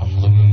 from Lumen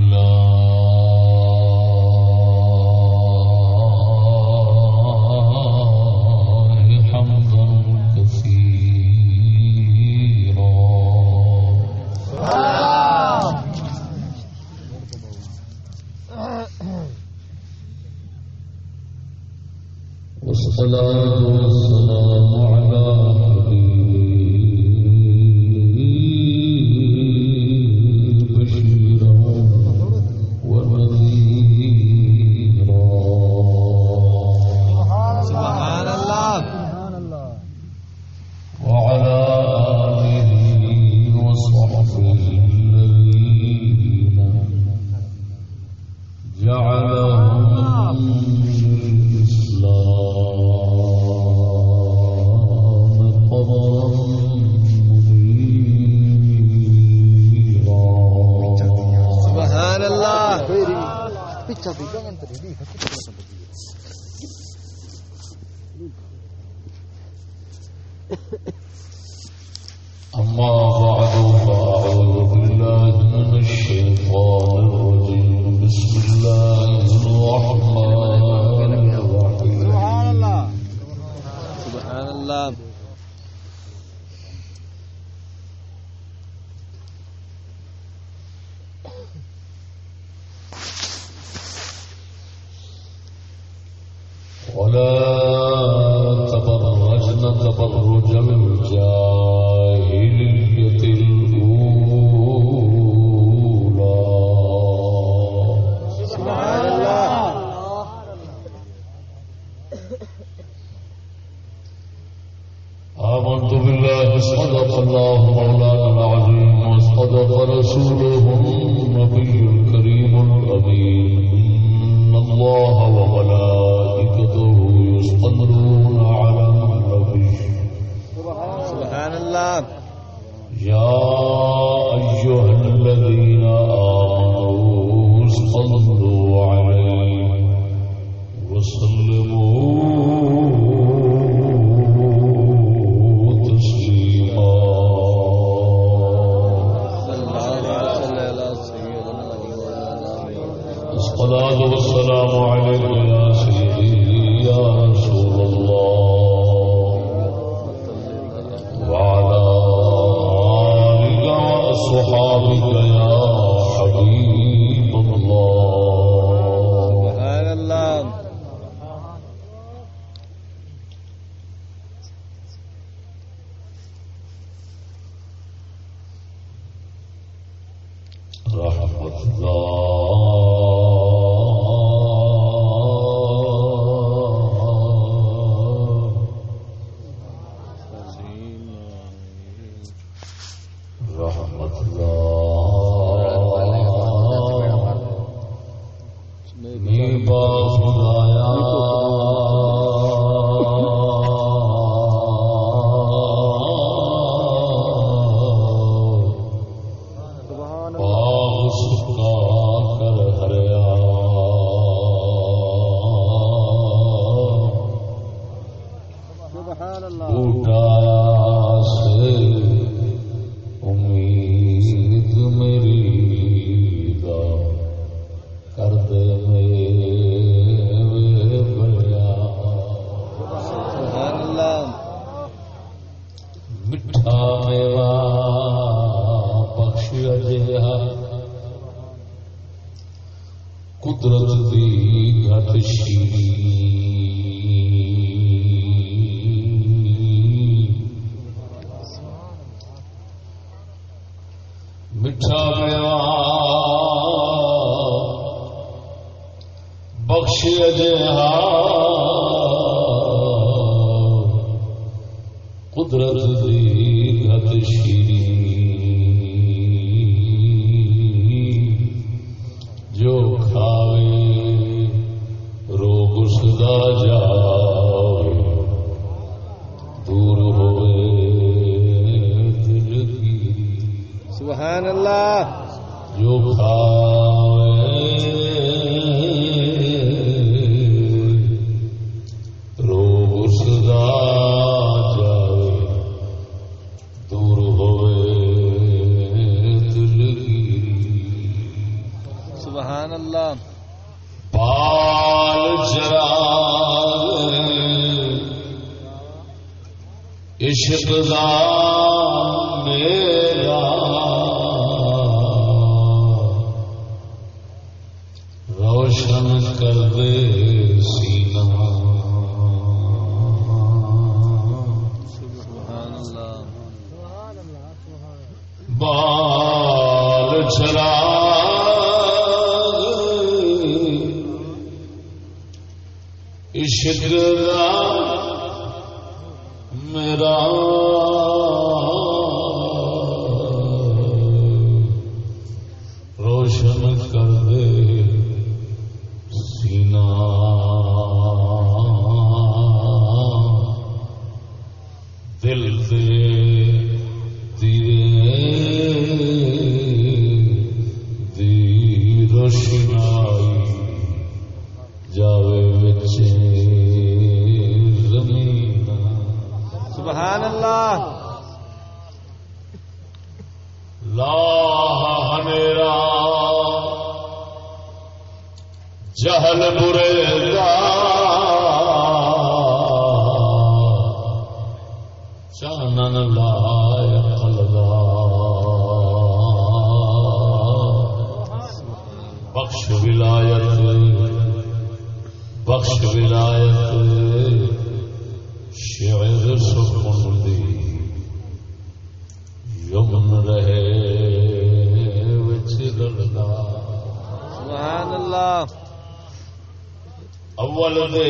اول دے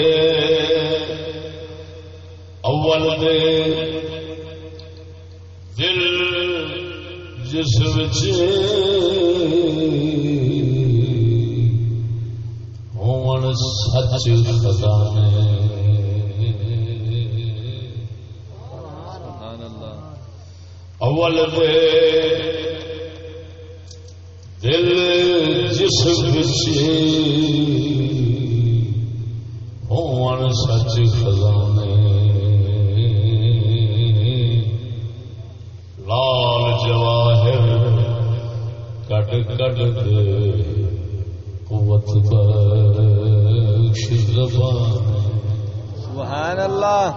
اول دے دل جس وچ ہون سچ خزانے اول دے دل جس بچ ہون سچ خزانے۔ لال جواہر کٹ کٹ دے قوت بخش زبان سبحان اللہ۔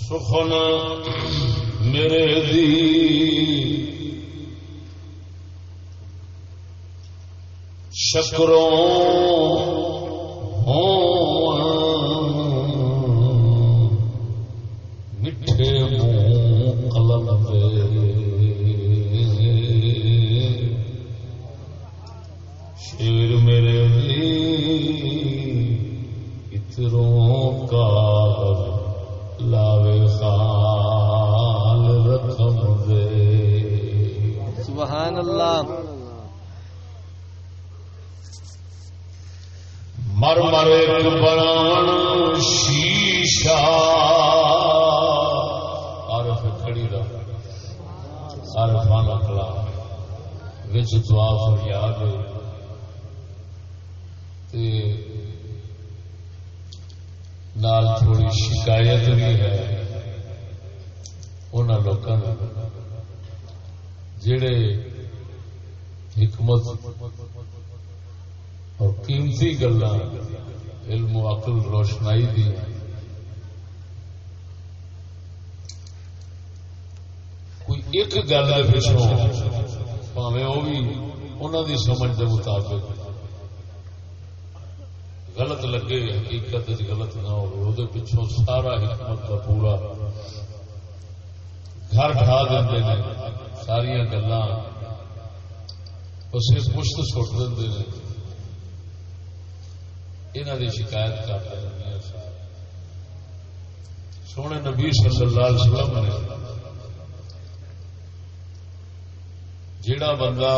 سخن میرے دی۔ شکروں گل ہے پچھوں پاوے وہ بھی انہوں دی سمجھ کے مطابق۔ غلط لگے، حقیقت غلط نہ ہو پچھوں سارا حکمت کا پورا گھر ڈھا دے ساریا گلا اسے پشت سٹ دے یہاں کی شکایت کرتے ہیں سونے نبی صلی اللہ علیہ وسلم نے جڑا بندہ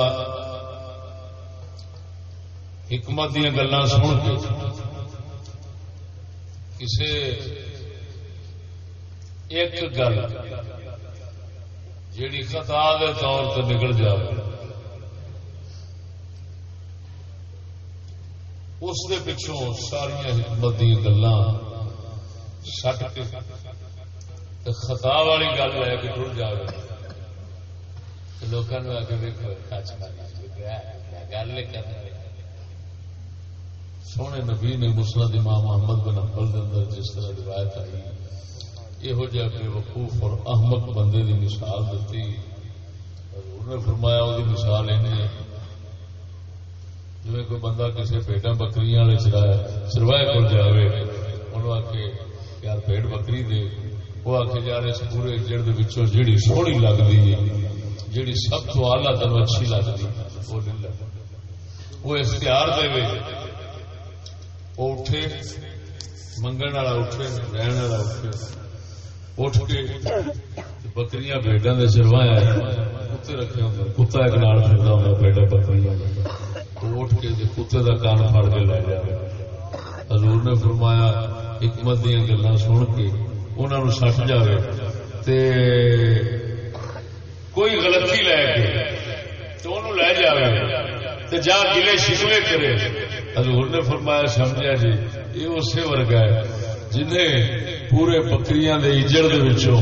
حکمت دیا گلا سن کے کسی ایک گل جیڑی خطا کے طور پہ نکل جائے اس دے پچھوں ساریا حکمت دیا گلا سٹ کے خطا والی گل لے کے ٹر جائے لوگوں نے آ کے دیکھو کچھ گل کرنے سونے نبی نے مسلم امام محمد بن حنبل کے اندر جس طرح روایت آئی، یہو جہ بے وقوف اور احمق بندے دی مثال دیتی حضور نے فرمایا وہ مثال ہے جی کوئی بندہ کسی پیٹا بکری والے چرایا سروائے کو جائے انہوں آ کے یار پیٹ بکری دے۔ وہ آ کے یار اس پورے جڑ جیڑی سونی لگتی ہے۔ جیڑی سب تو آلہ تین اچھی لگتی وہ نہیں لگتی وہ اختیار دے وہ اٹھے، منگن والا اٹھے، رہن والا اٹھے۔ اٹھ کے بکریاں پیٹوں کے سروایا کتے رکھے ہوں کتا ایک نال پھرتا ہوں پیٹا بکری اٹھ کے کتے کا کان پڑ کے لے جائے حضور نے فرمایا، حکمت دیا گلا سن کے انہوں نے سٹ جائے تے کوئی غلطی لے کے تو انہوں لے جائے تے جا گلے شکوے کرے۔ حضور نے فرمایا، سمجھا جی یہ اسی ورگا ہے جنہیں پورے بکریاں دے اجڑ دے وچوں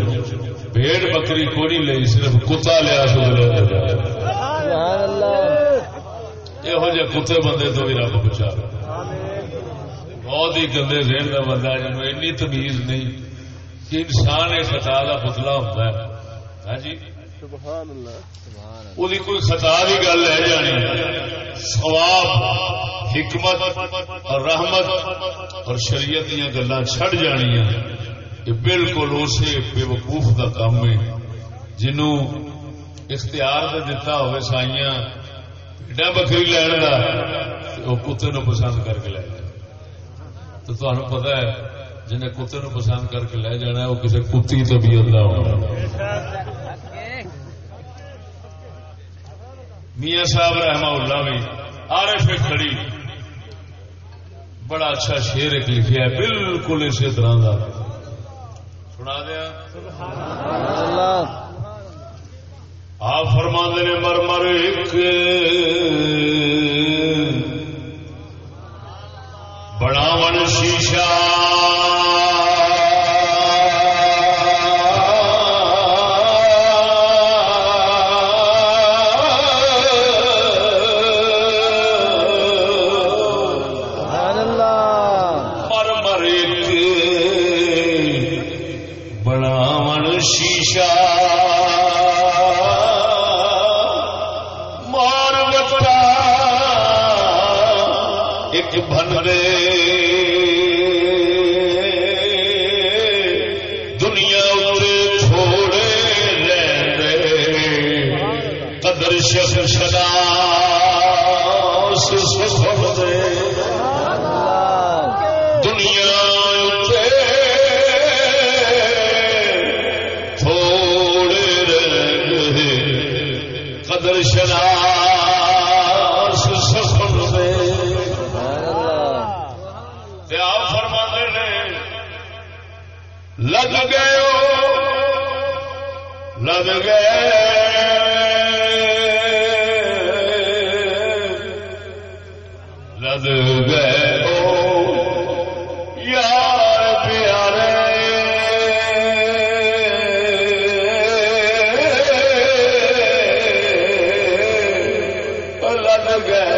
بھیڑ بکری کو نہیں لئی، صرف کتا لیا سبحان اللہ یہو جہ کتے بندے تو بھی رب بچا۔ بہت ہی گندے ذہن کا بندہ جن اینی تمیز نہیں کہ انسان ایک خطا کا پتلا ہوتا ہے۔ ہاں جی؟ سبحان اللہ وہ کوئی خطا کی گل لے جانی سواب حکمت اور رحمت اور شریعت دیا گلا چڑ جانیا یہ بالکل اسے بے وقوف کا کام ہے۔ جنوں اختیار دے دیتا ہوئے سائیاں ایڈا بکری لین کا وہ کتے نو پسند کر کے لے جائے۔ تو تمہیں پتا ہے جنہیں کتے نو پسند کر کے لے جانا ہے وہ کسی کتی طبیعت کا ہونا میاں صاحب رحمہ اللہ بھی آر ایف کھڑی۔ بڑا اچھا شیر ایک لکھا ہے، بالکل اسی طرح کا سنا دیا؟ آپ فرما نے، مر مر ایک۔ بڑا من شیشہ۔ لگ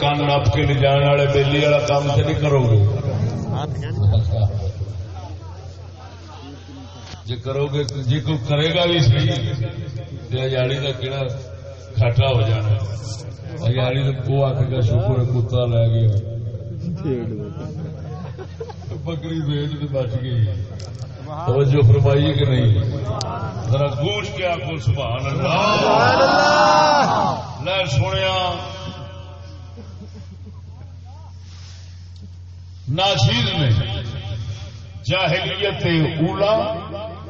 کان نپ کے لے جان والے بےلی والا کام تو نہیں کرو گے جی کرو گے جی کوئی کرے گا بھی صحیح تو ہزاڑی کا کہڑا کھاٹا ہو جانا۔ ہزاڑی وہ آخے گا شکر کتا لے گیا۔ بکری بیچ تو بچ گئی۔ توجہ فرمائیے کہ نہیں؟ ذرا گوش کے آخو سبحان اللہ! لے سنیا ناچیز نے جاہلیت اولا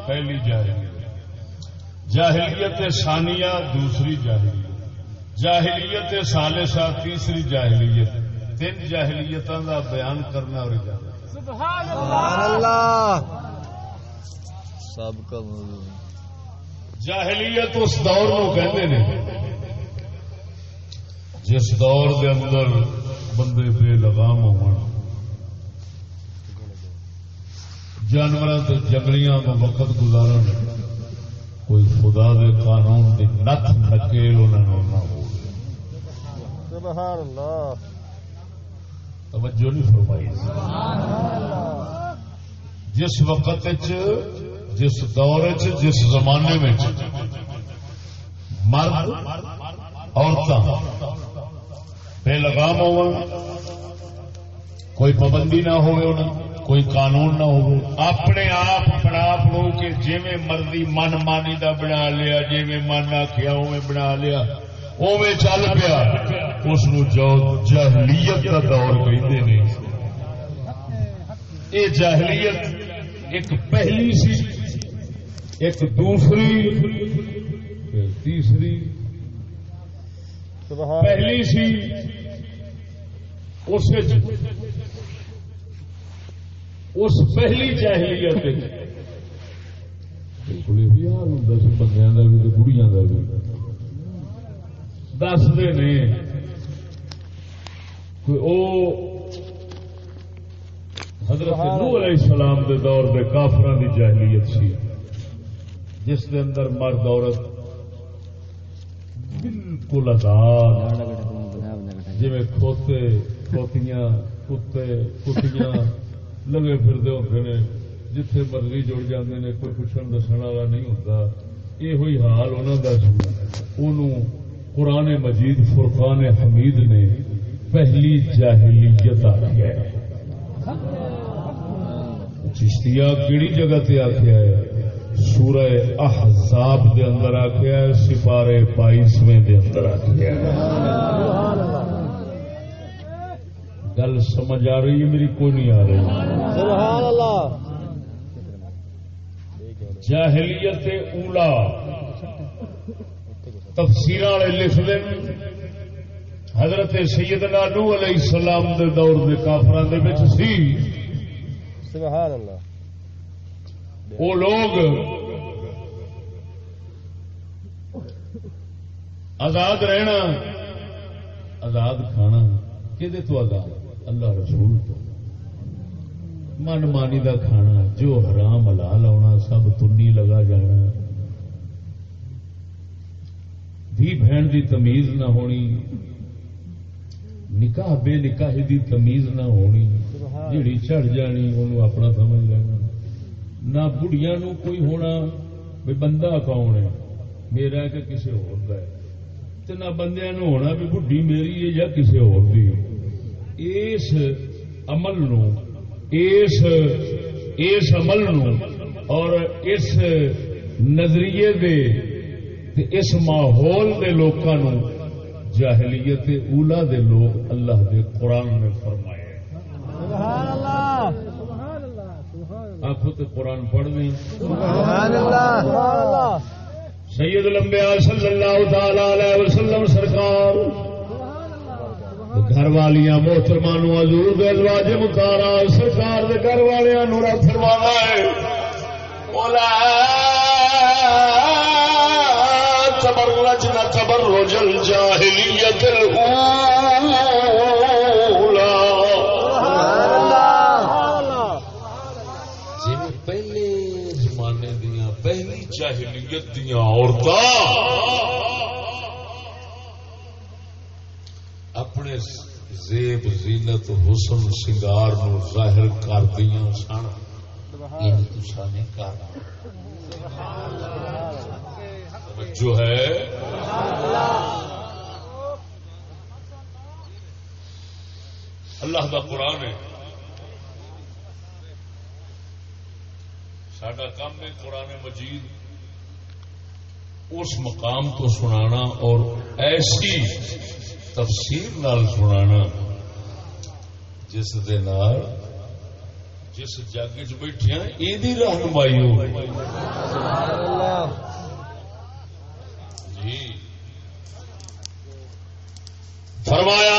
پہلی جاہلیت جاہلیت ثانیہ دوسری جاہلیت جاہلیت سالسہ تیسری جاہلیت تین جاہلیتوں کا بیان کرنا اور سبحان اللہ۔ سب کا جاہلیت اس دور نو کہتے ہیں جس دور دے اندر بندے بے لگام جانور جنگلیاں وقت گزارن۔ کوئی خدا دے قانون دی نت نکیل انہوں نہ ہو۔ سبحان اللہ توجہ نہیں فرمائی۔ جس وقت جس دور چ- جس زمانے میں مرد عورتیں بے لگام ہو کوئی پابندی نہ ہوئے کوئی قانون نہ ہو اپنے آپ اپنا آپ لو کہ جی مرضی من مانی دا بنا لیا جی من آخیا اوے بنا لیا اوے چل پیا۔ اس جہلیت کا دور کہتے ہیں یہ جہلیت ایک پہلی سی ایک دوسری تیسری۔ پہلی سی اس وچ- اس پہلی جاہلیت وچ بالکل یہ حال ہوں سی بندیاں کا بھی بڑھیاں کا بھی. دستے نے کوئی او حضرت نوح علیہ السلام دے دور دے کافران دی جاہلیت سی۔ جس دے اندر مرد عورت بالکل آزاد جی کھوتے کھوتیاں کتے کتیاں لگے پھرتے ہوتے ہیں جتھے مرضی جڑ جاندے نے، کوئی پوچھن دسن والا نہیں ہوتا۔ یہ ہوئی حال انہوں کا سی۔ انہوں قرآن مجید، فرقان حمید نے پہلی جاہلیت آخیا ہے۔ چشتیا کیڑی جگہ تے آخیا ہے؟ سورہ احزاب دے اندر آخیا ہے، سپارے بائیسویں دے اندر آخیا ہے۔ گل سمجھ آ رہی ہے میری کوئی نہیں آ رہی۔ سبحان اللہ جاہلیت اولا۔ تفسیر والے لکھ دیں حضرت سیدنا نو علیہ السلام دے دور دے کافران دے وچ سی۔ سبحان اللہ وہ لوگ آزاد رہنا آزاد کھانا کہ تو آزاد؟ اللہ رسول تو۔ من مانی دا کھانا جو حرام حلال آنا سب تنی لگا جانا۔ دھی بہن دی تمیز نہ ہونی نکاح بے نکاح دی تمیز نہ ہونی۔ جیڑی چڑھ جانی انہوں اپنا سمجھ لینا۔ نہ بڑھیا نو کوئی ہونا بھی بندہ کون ہے؟ میرا کہ کسی اور کا ہے۔ تے نہ بندیا نو ہونا بھی بڈھی میری ہے یا کسی اور دی ہے۔ اس عمل نو اس اس عمل نو اور اس نظریے دے تے اس ماحول دے لوکاں نو جاہلیت اولا دے لوگ اللہ دے قرآن میں فرمائے سبحان اللہ آخو تو قرآن پڑھ دیں سبحان اللہ سبحان اللہ سید الانبیاء صلی اللہ تعالی علیہ وسلم سرکار گھر والیاں محترمان حضور دے ازواج متارا سرکار دے گھر والیاں نو رب فرمانا ہے اولا تبرجنا تبرج الجاہلیت الاولا جی پہلے زمانے دیا پہلی جاہلیت دیا عورتیں زیب زینت حسن سنگار نو ظاہر کر دیا سن جو ہے۔ اللہ کا قرآن ہے۔ سڈا کام ہے قرآن مجید۔ اس مقام تو سنانا اور ایسی تفسیر نال سنانا جس دے نال جس جگ چ بیٹھے یہ رہنمائی ہو جی فرمایا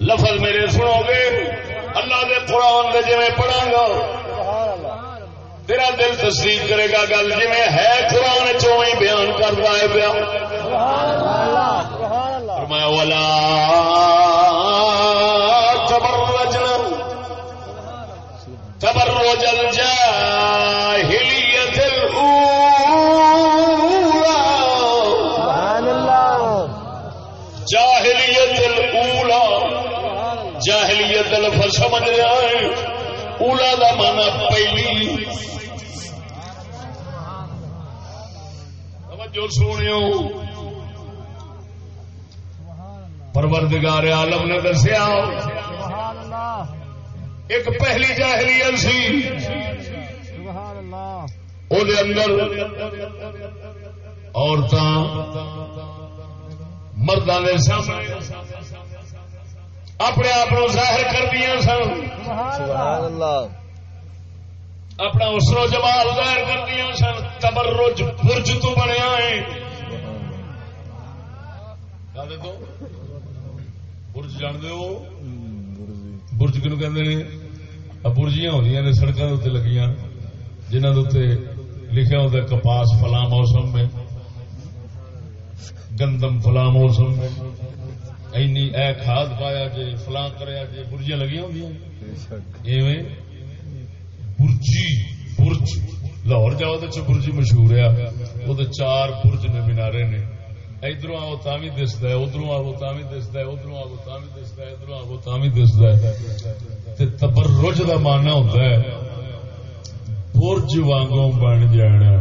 لفظ میرے سنو گے اللہ دے قرآن دے جی پڑھا گا تیرا دل تصدیق کرے گا گل جی ہے قرآن چو ہی بیان کرتا ہے پیا فرمایا، ولا تبرجنا تبرج الجاهلية الأولى سبحان سمجھ رہا ہے اولا دا مانا پہلی۔ توجہ سنیو۔ پروردگار عالم نے دسیا، ایک پہلی جاہلیت سی سبحان اللہ وہ اندر عورتاں مردوں کے سامنے اپنے آپ ظاہر کر دیا سن۔ سبحان اللہ اپنا اسرو جمال ظاہر کر دیا سن۔ تبرج برج تو بنیا ہے۔ برج جان دے ہو برج کنو کہ برجیاں نے سڑکوں کے لگیاں جنہوں کے اتنے لکھا ہوتا ہے کپاس فلاں موسم میں گندم فلاں موسم میں اینی اے کھاد پایا جی فلاں کریا جی برجیاں لگی ہوں ایویں برجی برج لاہور جاؤ تو برجی مشہور ہے وہ چار برج نے مینارے نے ادھر آو تا بھی دستا ہے ادھر آو تا بھی دستا ہے ادھر آو تا بھی دستا ہے ادھر آو تا بھی دستا ہے. تے تبرج کا مانا ہوتا ہے، برج وانگوں بن جانا.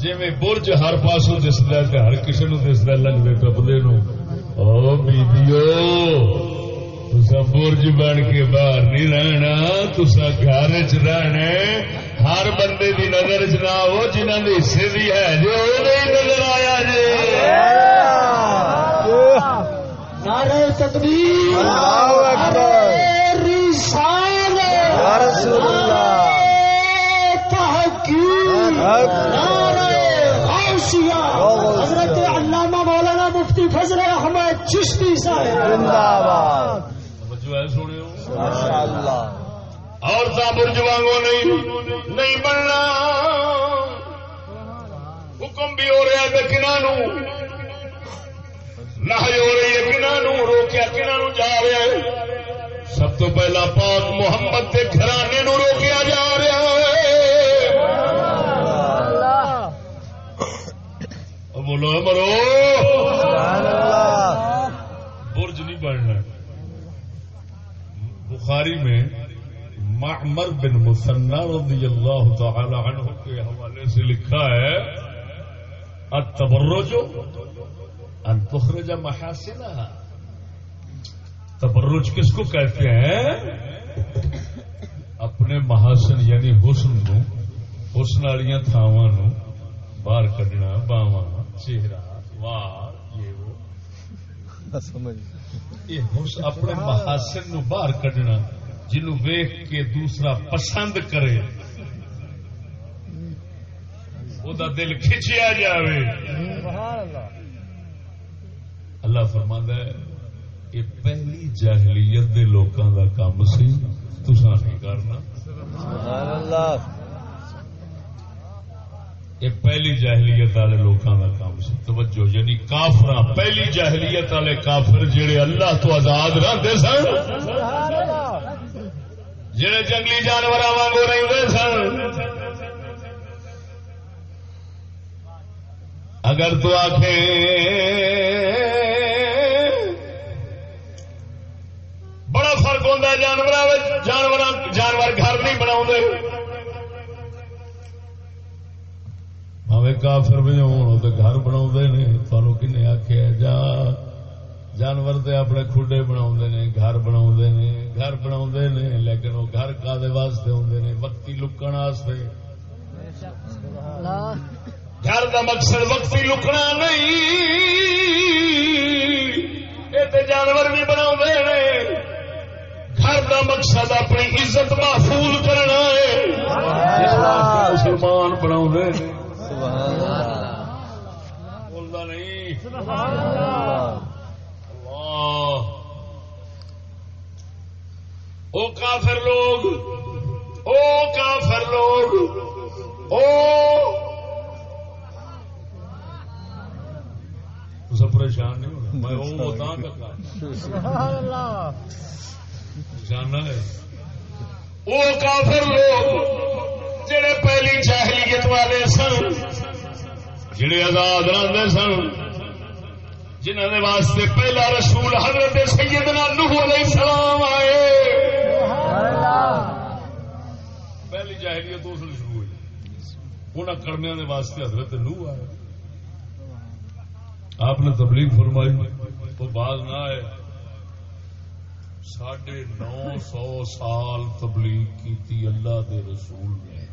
جی برج ہر پاسوں دستا ہے ہر کسی نو دستا لگتے ٹپتے نو او بیبیو تسا برج بن کے باہر نہیں رہنا تسا گھر چ رہنا ہر بندے دی نظر چ نہ ہو جنہوں نے حصے دی ہے جو وہ نہیں نظر آیا جی نعرہ تکبیر۔ اللہ اکبر۔ رسالت۔ یا رسول اللہ۔ تحقیق حق۔ نعرہ غوثیہ۔ حضرت علامہ مولانا مفتی فضل احمد چشتی صاحب۔ زندہ باد توجہ ہے اللہ عورتیں برج وانگو نہیں نہیں بننا۔ حکم بھی ہو رہا ہے کنہوں نہ ہو رہی ہے کنہوں روکیا کنہوں جا رہا ہے۔ سب تو پہلا پاک محمد کے گھرانے نو روکیا جا رہا ہے۔ بولو مرو۔ برج نہیں بننا۔ بخاری میں معمر بن مسنا رضی اللہ تعالی عنہ کے حوالے سے لکھا ہے التبرج ان تخرج محاسنها تبرج کس کو کہتے ہیں؟ اپنے محاسن یعنی حسن نو حسن والی تھاواں نو باہر کڈنا باواں چہرہ وار یہ وہ۔ سمجھ۔ یہ اپنے محاسن نو باہر کڈنا۔ جنوں ویخ کے دوسرا پسند کرے۔ وہ دل کھچیا جاوے۔ سبحان اللہ۔ فرماندا ہے یہ پہلی جاہلیت دے لوکاں دا کام سی تساں نہیں کرنا۔ سبحان اللہ۔ یہ پہلی جاہلیت والے لوکاں دا کام سی۔ توجہ یعنی کافراں پہلی جاہلیت والے کافر جڑے اللہ تو آزاد رہتے سن۔ سبحان اللہ۔ جڑے جنگلی جانور وانگو رہتے سن۔ اگر تو بڑا فرق ہوتا جانور جانور جانور گھر نہیں بنا کافر بھی ہوں تو گھر بنا تمہوں آخیا جا۔ جانور تے اپنے کھڈے بنا گھر بنا گھر بنا لیکن وہ گھر کا واسطے آدھے وقتی لکن واسطے۔ گھر کا مقصد وقتی لکنا نہیں۔ یہ تے جانور بھی بنا گھر کا مقصد اپنی عزت محفوظ کرنا ہے۔ مسلمان بنا سبحان اللہ۔ بولتا نہیں سبحان اللہ اللہ او کافر لوگ او کافر لوگ او پریشان نہیں ہونا۔ میں او بتا کر سبحان اللہ جانا ہے۔ وہ کافر لوگ جڑے پہلی جاہلیت والے سن جڑے آزاد رہتے سن جنہوں نے واسطے پہلا رسول حضرت سیدنا نوح علیہ السلام آئے۔ جاہلیت اس لیے شروع ہوئی۔ ان کڑمیا کے واسطے حضرت نوح آئے۔ آپ نے تبلیغ فرمائی، تو بعد نہ آئے۔ ساڑھے نو سو سال تبلیغ کی اللہ دے رسول نے۔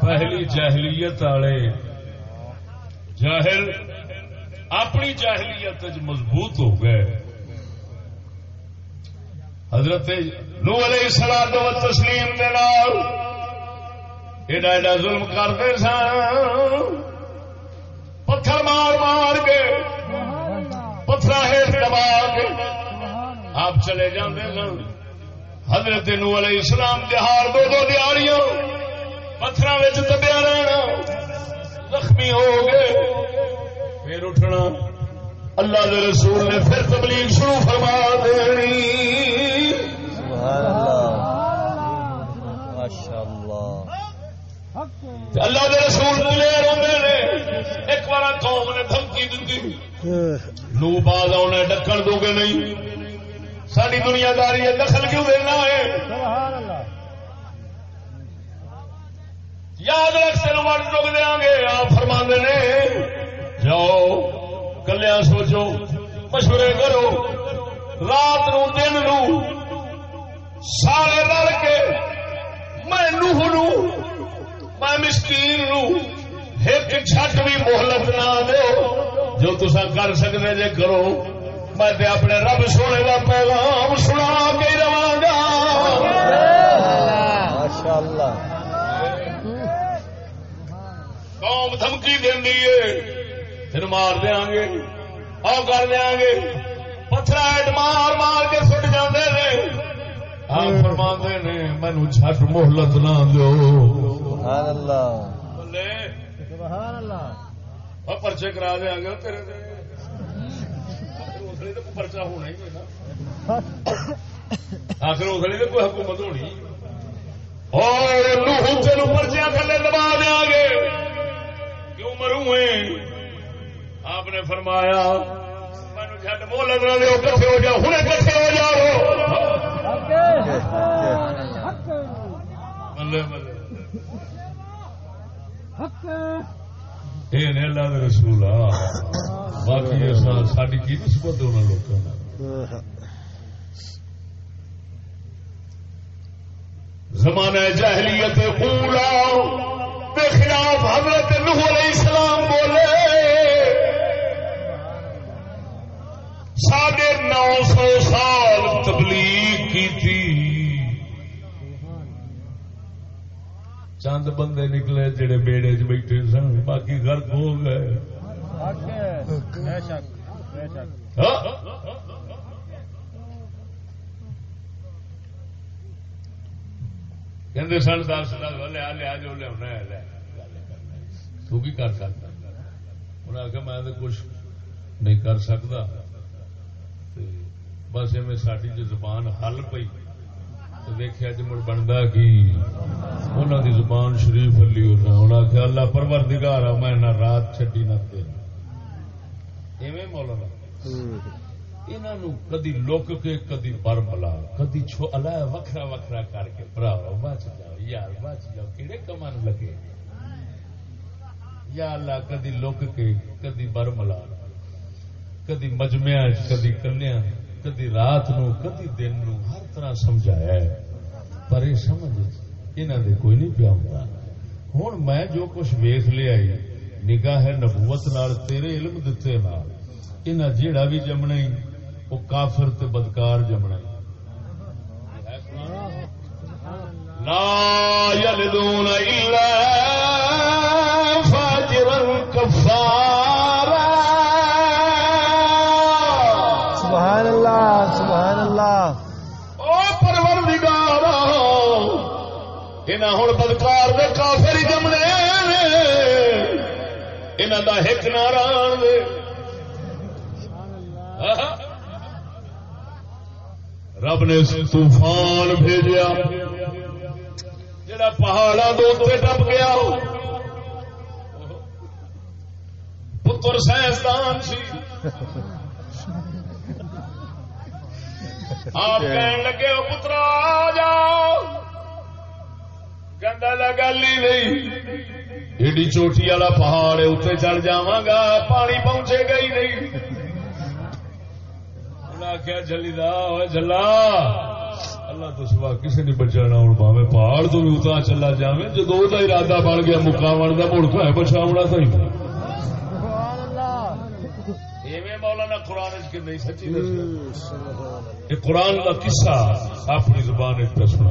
پہلی جاہلیت والے جاہل اپنی جاہلیت مضبوط ہو گئے۔ حضرت نو علیہ السلام و تسلیم دے نال ایڈا ایڈا ظلم کرتے سن۔ پتھر مار مار کے پتھر ہیٹ دبا کے آپ چلے جاندے سن۔ حضرت نو علیہ السلام دہار دو دو دیہڑیاں پتھر دبیا رہنا۔ زخمی ہو گئے پھر اٹھنا۔ اللہ دے رسول نے پھر تبلیغ شروع فرما دینی۔ سبحان اللہ. ماشاء اللہ اللہ دے رسول دلیر ہوندے نے ایک بار قوم نے دھمکی دیتی نو باز آنے ڈکن دو گے نہیں. ساری دنیا داری ہے دخل کیوں دینا ہے؟ سبحان اللہ یاد رکھ تین ون چک دیا گے آپ فرما نے جاؤ کلیا سوچو مشورے کرو رات نو دن نو سارے رل کے میں نوح نو میں مسکین نو ایک چھٹ بھی مہلت نہ دو جو تسا کر سکتے جے کرو میں تے اپنے رب سونے کا پیغام سنا کے رہا گا۔ قوم دھمکی دینی ہے پھر مار دیا گے او کر دیا گے پتھر ہٹ مار مار کے سٹ جاندے نے۔ آپ فرما نے مینو چھٹ مہلت نہ دو سبحان اللہ بلے سبحان اللہ اور پرچے کرا دیا تیرے تو پرچا ہونا ہی ہے نا۔ آخر اسلے تو کوئی حکومت ہونی۔ اور پرچیاں تھلے دبا دیا گے کیوں مروں آپ نے فرمایا مینو جھٹ بولت نہ دو کٹھے ہو جاؤ ہوں کٹھے ہو جاؤ۔ بلے اللہ رسول باقی ساری کی نسبت انہوں لوگوں زمانہ جاہلیت اولا کے خلاف حضرت نوح علیہ السلام چند بندے نکلے جڑے بیڑے چ بیٹھے سن۔ باقی غرق ہو گئے۔ ہاں؟ بے سن، دس دس لیا لیا جو لیا تو کر سکتا؟ انہیں آخیا میں تو کچھ نہیں کر سکتا بس ایویں ساری جو زبان حل پئی۔ تو دیکھا جی مڑ بنتا کی؟ انہوں دی زبان شریف ہلی ہونا انہیں آخیا اللہ پرور میں نہ رات چڈی نہ ایویں مولانا۔ کدی لک کے، کدی بر ملا کدی چھو اللہ وکھرا وکھرا کر کے براو بچ جاؤ، یار، بچ جاؤ کہڑے کمن لگے؟ یا اللہ، کدی لک کے، کدی بر ملا کدی مجمیا کدی کنیا کدی رات نو، کدی دن نو، ہر طرح سمجھایا ہے۔ پر یہ سمجھ انہوں دے کوئی نہیں پیا ہوں ہوں میں جو کچھ ویخ لیا نگاہ ہے نبوت نال تیرے علم دتے نال انہیں جیڑا بھی جمنا ہی وہ کافر تے بدکار جمنا ہی لا یلدون الا فاجرا کفارا۔ انہاں ہن بدکار دے کافر ہی جمنے نے انہاں دا ہک نہ دے رب نے طوفان بھیجیا جڑا پہاڑا دو ٹپ گیا پتر سائنسدان سی آپ کہنے لگے پترا آ جاؤ گل ہی نہیں۔ ایڈی چوٹی والا پہاڑ اتنے چڑھ جاگا پانی پہنچے گا ہی نہیں۔ انہیں آخیا جلی دا ہوئے جلا۔ اللہ تو سوا کسی نے بچانا ہوں پاوے پہاڑ تو بھی اتنا چلا جائے جدو ارادہ بن گیا مقام کا مڑ ہے بچاؤنا تو ہی۔ ایویں مولانا قرآن کے نہیں سچی دسیا؟ یہ قرآن کا قصہ اپنی زبان ایک پہ سنا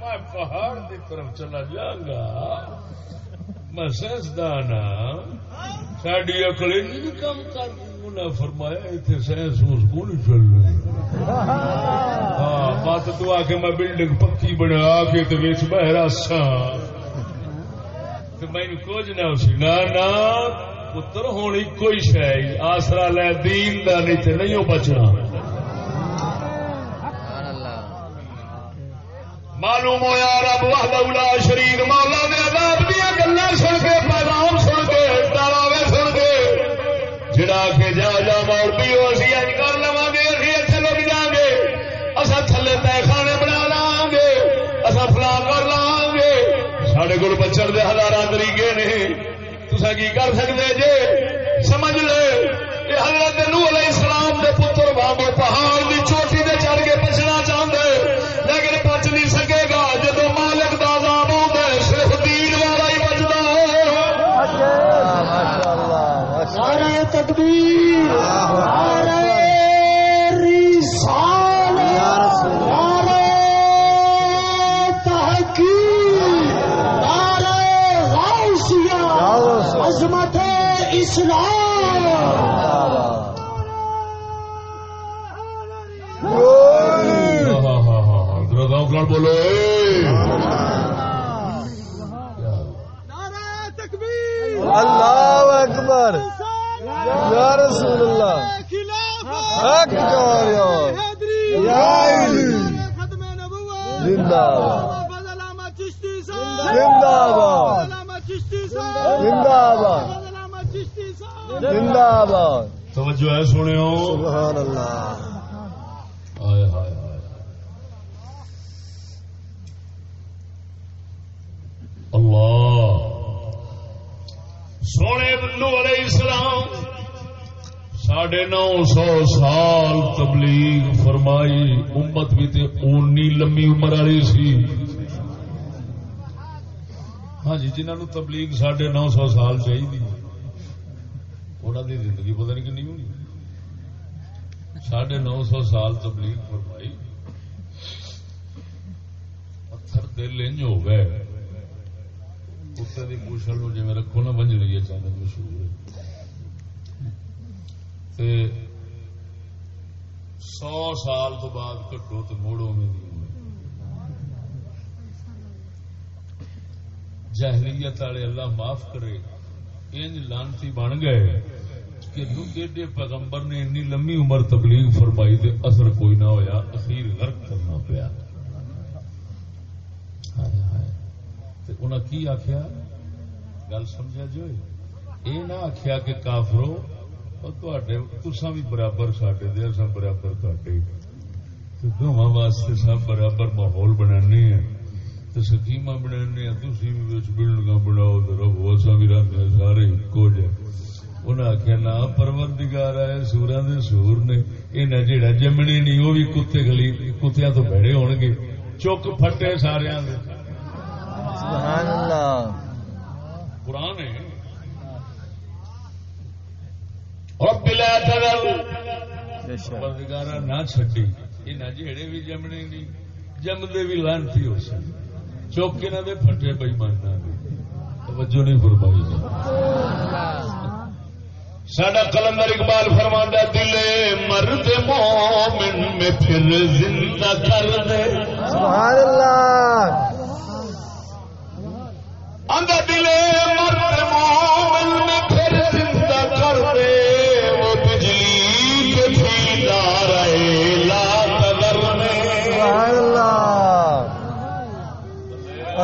میں پہاڑ کی طرف چلا جاؤں گا میں سائنسدان ساری اکل کام کر انہیں فرمایا اتنے سائنس کو نہیں چل رہی۔ ہاں مت تو آ کے میں بلڈنگ پکی بنا کے تو بچ بہرا سا مینو کچھ نہ اسی۔ نہ پتر ہونی کوئی شہ آسرا لے دین دا نہیں تے نہیں بچنا۔ معلوم ہوا رب وحدہ لا شریک، مولا دے عذاب دیا گلا سن کے، پیغام سن کے ڈراوے سن کے۔ جڑا کے جا جا مور پیو اسی اج کر لوا گے، اسی اچھے لگ جاؤں گے۔ اصا تھلے تے کھانے بنا لاں گے اصا فلاں کر لاں گے۔ سڈے کول بچن دے ہزار طریقے نے۔ تسا کی کر سکتے جے؟ سمجھ لے۔ یہ حضرت نوح علیہ السلام دے پتر بابو پہاڑ دی چوٹی یا رسول اللہ۔ حق یار۔ یا علی۔ زندہ باد زندہ باد زندہ باد زندہ باد توجہ ہے سنو سبحان اللہ۔ ہائے ہائے ہائے اللہ۔ سونے بلو علیہ السلام۔ ساڑھے نو سو سال تبلیغ فرمائی، امت بھی تے اونی لمبی عمر والی سی۔ ہاں جی جنہوں تبلیغ ساڑھے نو سو سال چاہیے انہوں کی زندگی پتہ نہیں کنی ہونی۔ ساڑھے نو سو سال تبلیغ فرمائی۔ پتھر دل انج ہو گئے کتے کی پوچھل جی میں رکھو نا بنجڑی ہے چاند مشہور۔ ہے تے سو سال تو بعد کٹو تو موڑو میں جہلیت والے اللہ معاف کرے، انج لانتی بن گئے کہ ایڈے پیغمبر نے انی لمبی عمر تبلیغ فرمائی تے اثر کوئی نہ ہویا، اخیر غرق کرنا پیا۔ ہائے تے انہاں کی آخیا گل سمجھا جو یہ نہ آخیا کہ کافرو تسا بھی برابر سڈے دے اصا برابر کاٹے دونوں واسطے سب برابر ماحول بنانے ہیں تو سکیم بنا تھی بھی بلڈنگ بناؤ تو رہو اصا بھی رہتے سارے ایکو جہ انہیں آخیا نہ پروردگار آئے سورا دے سور نے یہ جہاں جمنے نہیں وہ بھی کتے گلی کتیا تو بہڑے ہو گے چک پھٹے سارے قرآن ہے بے شک پروردگارا نہ چڈی یہ جہے بھی جمنے نہیں جمدے بھی لانتی ہو سن. چوک انہوں دے پھٹے بئی ماننا توجہ نہیں فرمائی سڈا کلندر اقبال فرماندہ دلے مرد مومن میں پھر زندہ کر دے. سبحان اللہ. اندر دلے مرد مومن میں پھر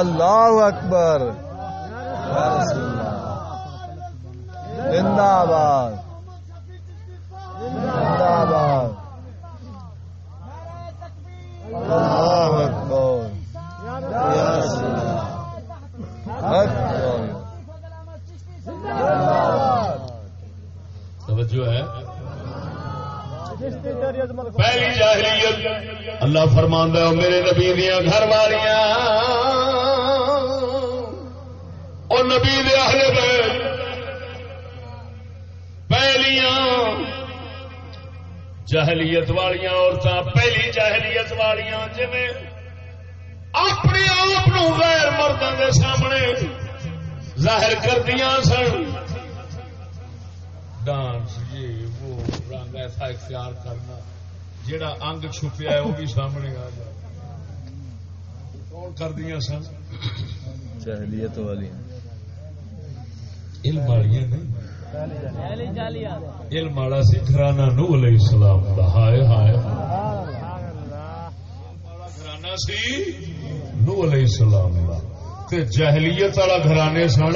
اللہ اکبر. یا رسول اللہ. زندہ باد زندہ باد اللہ اکبر. یا رسول اللہ. حق قول. توجہ ہے. پہلی جاہلیت. اللہ فرماندہ میرے نبی دیا گھر والیاں اور نبی دے اہل بیت۔ پہلیاں جہلیت والیاں عورتیں پہلی جہلیت والیاں جی اپنے آپ غیر مردوں کے سامنے ظاہر کردیا سن۔ ڈانس، یہ، وہ، رنگ ایسا اختیار کرنا جڑا انگ چھپیا ہے، وہ بھی سامنے آ جائے۔ کون کر دیا سن؟ جہلیت والی علم والیاں نہیں۔ علم والا سی گھرانا نو علیہ السلام دا۔ ہائے ہائے۔ گھرانا سی نو علیہ السلام دا۔ تے جہلیت والا گھرانے سن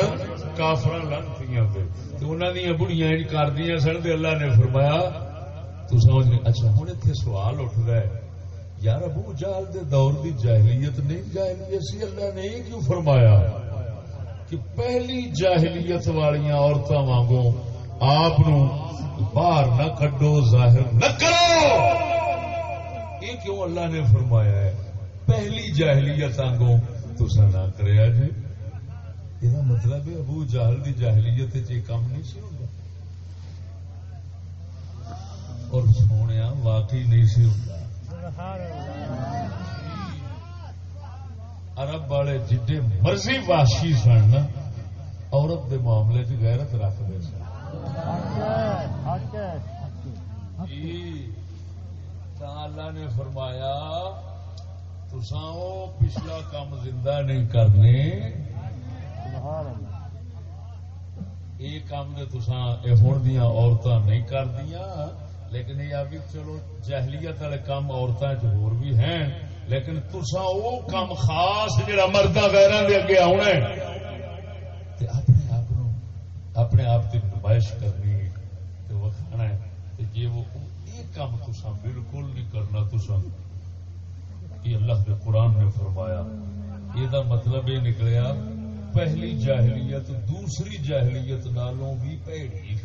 کافر لانتیاں تے تے انہاں دی بڑیاں انج کردیاں سن تے اللہ نے فرمایا، تو سمجھ اچھا ہن ایتھے سوال اٹھدا ہے۔ یار، ابو جہل دے دور دی جاہلیت نہیں، جاہلیت سی اللہ نے کیوں فرمایا؟ کہ پہلی جاہلیت والیاں عورتوں وانگوں آپ باہر نہ کڈو، ظاہر نہ کرو۔ یہ کیوں اللہ نے فرمایا ہے؟ پہلی جاہلیت آنگوں تسا نہ کریا جی یہ مطلب ہے ابو جہل دی جاہلیت یہ کام نہیں سی ہوتا اور سونے واقعی نہیں سی ہوتا عرب والے جڈے مرضی واشی سن عورت دے معاملے چ غیرت رکھتے سن۔ جی، اللہ نے فرمایا، تساں او پچھلا کام زندہ نہیں کرنے۔ یہ کام نے تساں اے ہن دیاں عورتاں نہیں کردیا لیکن یہ بھی چلو جہلیت والے کام عورتاں چ بھی ہیں۔ لیکن تساں او کام خاص جڑا مرداں غیراں دے اگے آنا ہے، تے اپنے آپ اپنے آپ کی نمائش کرنی تے وکھانا ہے، تے وہ کام تساں بالکل نہیں کرنا تساں، یہ اللہ کے قرآن نے فرمایا۔ یہ مطلب یہ نکلیا، پہلی جاہلیت، دوسری جاہلیت نالوں بھی پیڑی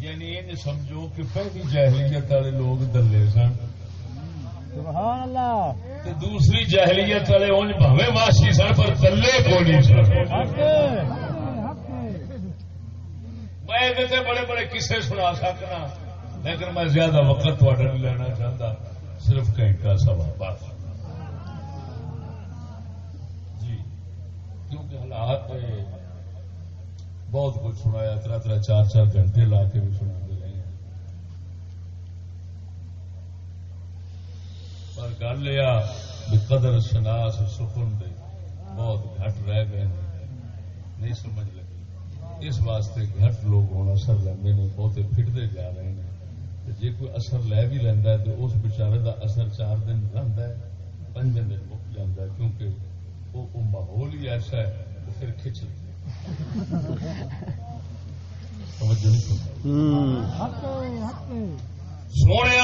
یعنی یہ سمجھو کہ پہلی جاہلیت والے لوگ دلے سن۔ تے دوسری جاہلیت والے انج بھاوے واشی سن پر دلے کولی سن۔ میں بڑے بڑے قصے سنا سکنا لیکن میں زیادہ وقت تھوڑا نہیں لینا چاہتا صرف گھنٹہ سوا بس۔ جی کیونکہ حالات بہت کچھ سنایا تر تر چار چار گھنٹے لا کے بھی سنا رہے ہیں۔ پر گل یہ قدر شناس سکون دے بہت گھٹ رہ گئے ہیں۔ نہیں سمجھ لگی۔ اس واسطے گھٹ لوگ ہونا اثر لیندے نے بہتے پھٹتے جا رہے ہیں۔ جی کوئی اثر لے بھی لینا ہے تو اس بچارے کا اثر چار دن رہتا ہے پنج دن مک جاتا ہے کیونکہ وہ, ماحول ہی ایسا ہے تو پھر کھچ سونے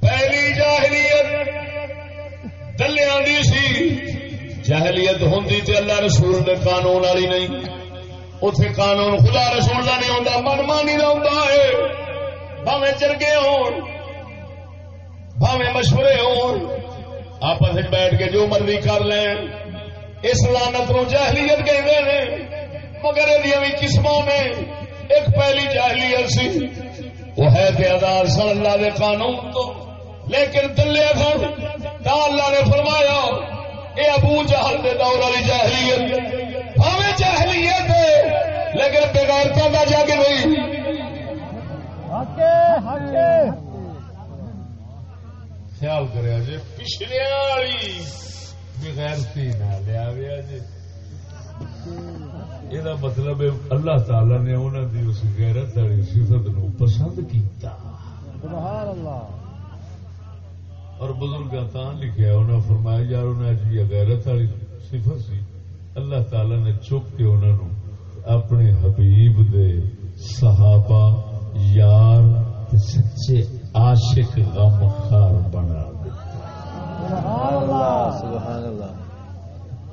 پہلی جاہلیت دلیا دی سی۔ جاہلیت ہوں تے اللہ رسول دے قانون والی نہیں۔ اتے قانون خدا رسول کا نہیں آتا من مانی کا آتا ہے۔ بھاوے چرگے ہون بھاوے مشورے ہون۔ آپس بیٹھ کے جو مرضی کر لین۔ اس لانت نو جاہلیت کہتے ہیں مگر یہ بھی قسم نے۔ ایک پہلی جاہلیت سی۔ وہ ہے کہ آزاد سن اللہ کے قانون تو۔ لیکن دلے سن۔ تا اللہ نے فرمایا یہ ابو جہل کے دور والی جاہلیت۔ ہمیں جاہلیت لیکن بغیرتا کا جگ نہیں۔ خیال کرے جی پچھلے والی بغیرتی نہ لیا جی یہ مطلب اللہ تعالی نے انہوں کی اس غیرت والی صفت نو پسند کیتا۔ اور بزرگ لکھا انہیں فرمایا یار انہیں جی غیرت والی صفت سی۔ اللہ تعالی نے چک کے انہوں اپنے حبیب دے صحابہ یار سچے عاشق غم خار بنا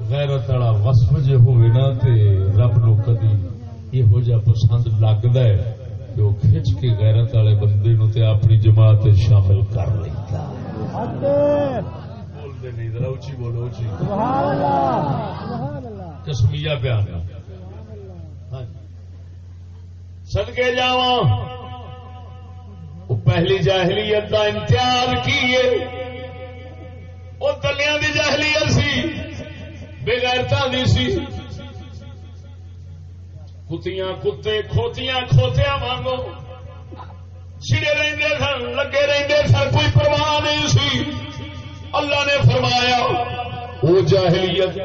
غیرت والا وسف جی ہوئے نا تے رب نو کدی یہو جا پسند لگتا ہے کہ وہ کھچ کے غیرت والے بندے نو تے اپنی جماعت شامل کر لیتا۔ بولتے نہیں ذرا اچھی بولو اچھی کسمیا بیان۔ سدکے جا پہلی جاہلیت کا امتیاز کیے۔ وہ دلیا کی جاہلیت سی بےغیرتا دی سی۔ کتیاں کتے کھوتیاں کھوتیا وانگو چڑے رہتے سن، لگے رہتے سن، کوئی پرواہ نہیں سی۔ اللہ نے فرمایا وہ جاہلیت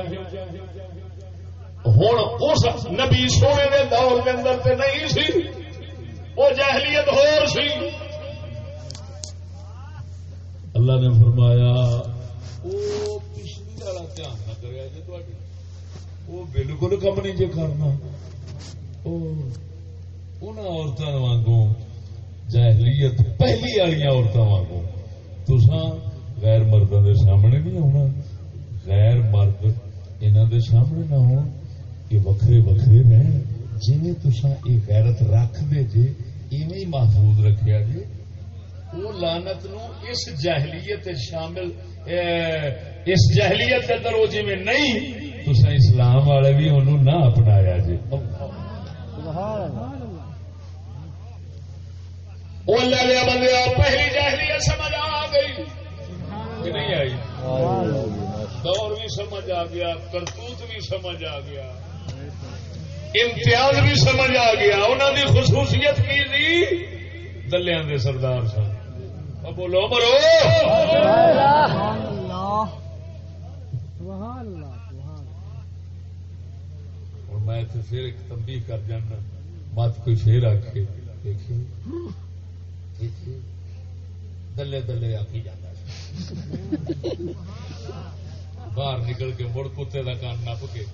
ہوں اس نبی سونے کے دور کے اندر تے نہیں سی وہ جاہلیت ہور سی۔ اللہ نے فرمایا، وہ پچھلی والا دھیان نہ کرے جی تھی وہ بالکل کم نہیں جی کرنا۔ عورتوں وگوں جاہلیت پہلی والی عورتوں وگوں تسان غیر مردوں کے سامنے نہیں آنا غیر مرد انہوں دے سامنے نہ ہو یہ وکھرے وکھرے رہن۔ جی تسا یہ غیرت رکھ دے جے، ایویں محفوظ رکھیا جی وہ لانت نو اس جاہلیت شامل اس جہلیت اندر وہ جی نہیں تو اسلام والے بھی انہوں نہ اپنایا جی وہ بندے پہلی جہلیت سمجھ آ گئی۔ کہ نہیں آئی؟ دور بھی سمجھ آ گیا، کرتوت بھی سمجھ آ گیا۔ امتیاز بھی سمجھ آ گیا۔ انہوں دی خصوصیت کی تھی؟ دلیاں دے سردار سن۔ بولو مرو اور میں اتنے پھر ایک تنبیہ کر جانا۔ مت کوئی پھر آکھے دیکھیے۔ دیکھیے۔ دلے دلے آکی جانا باہر نکل کے مڑ کتے کا کان نپ کے۔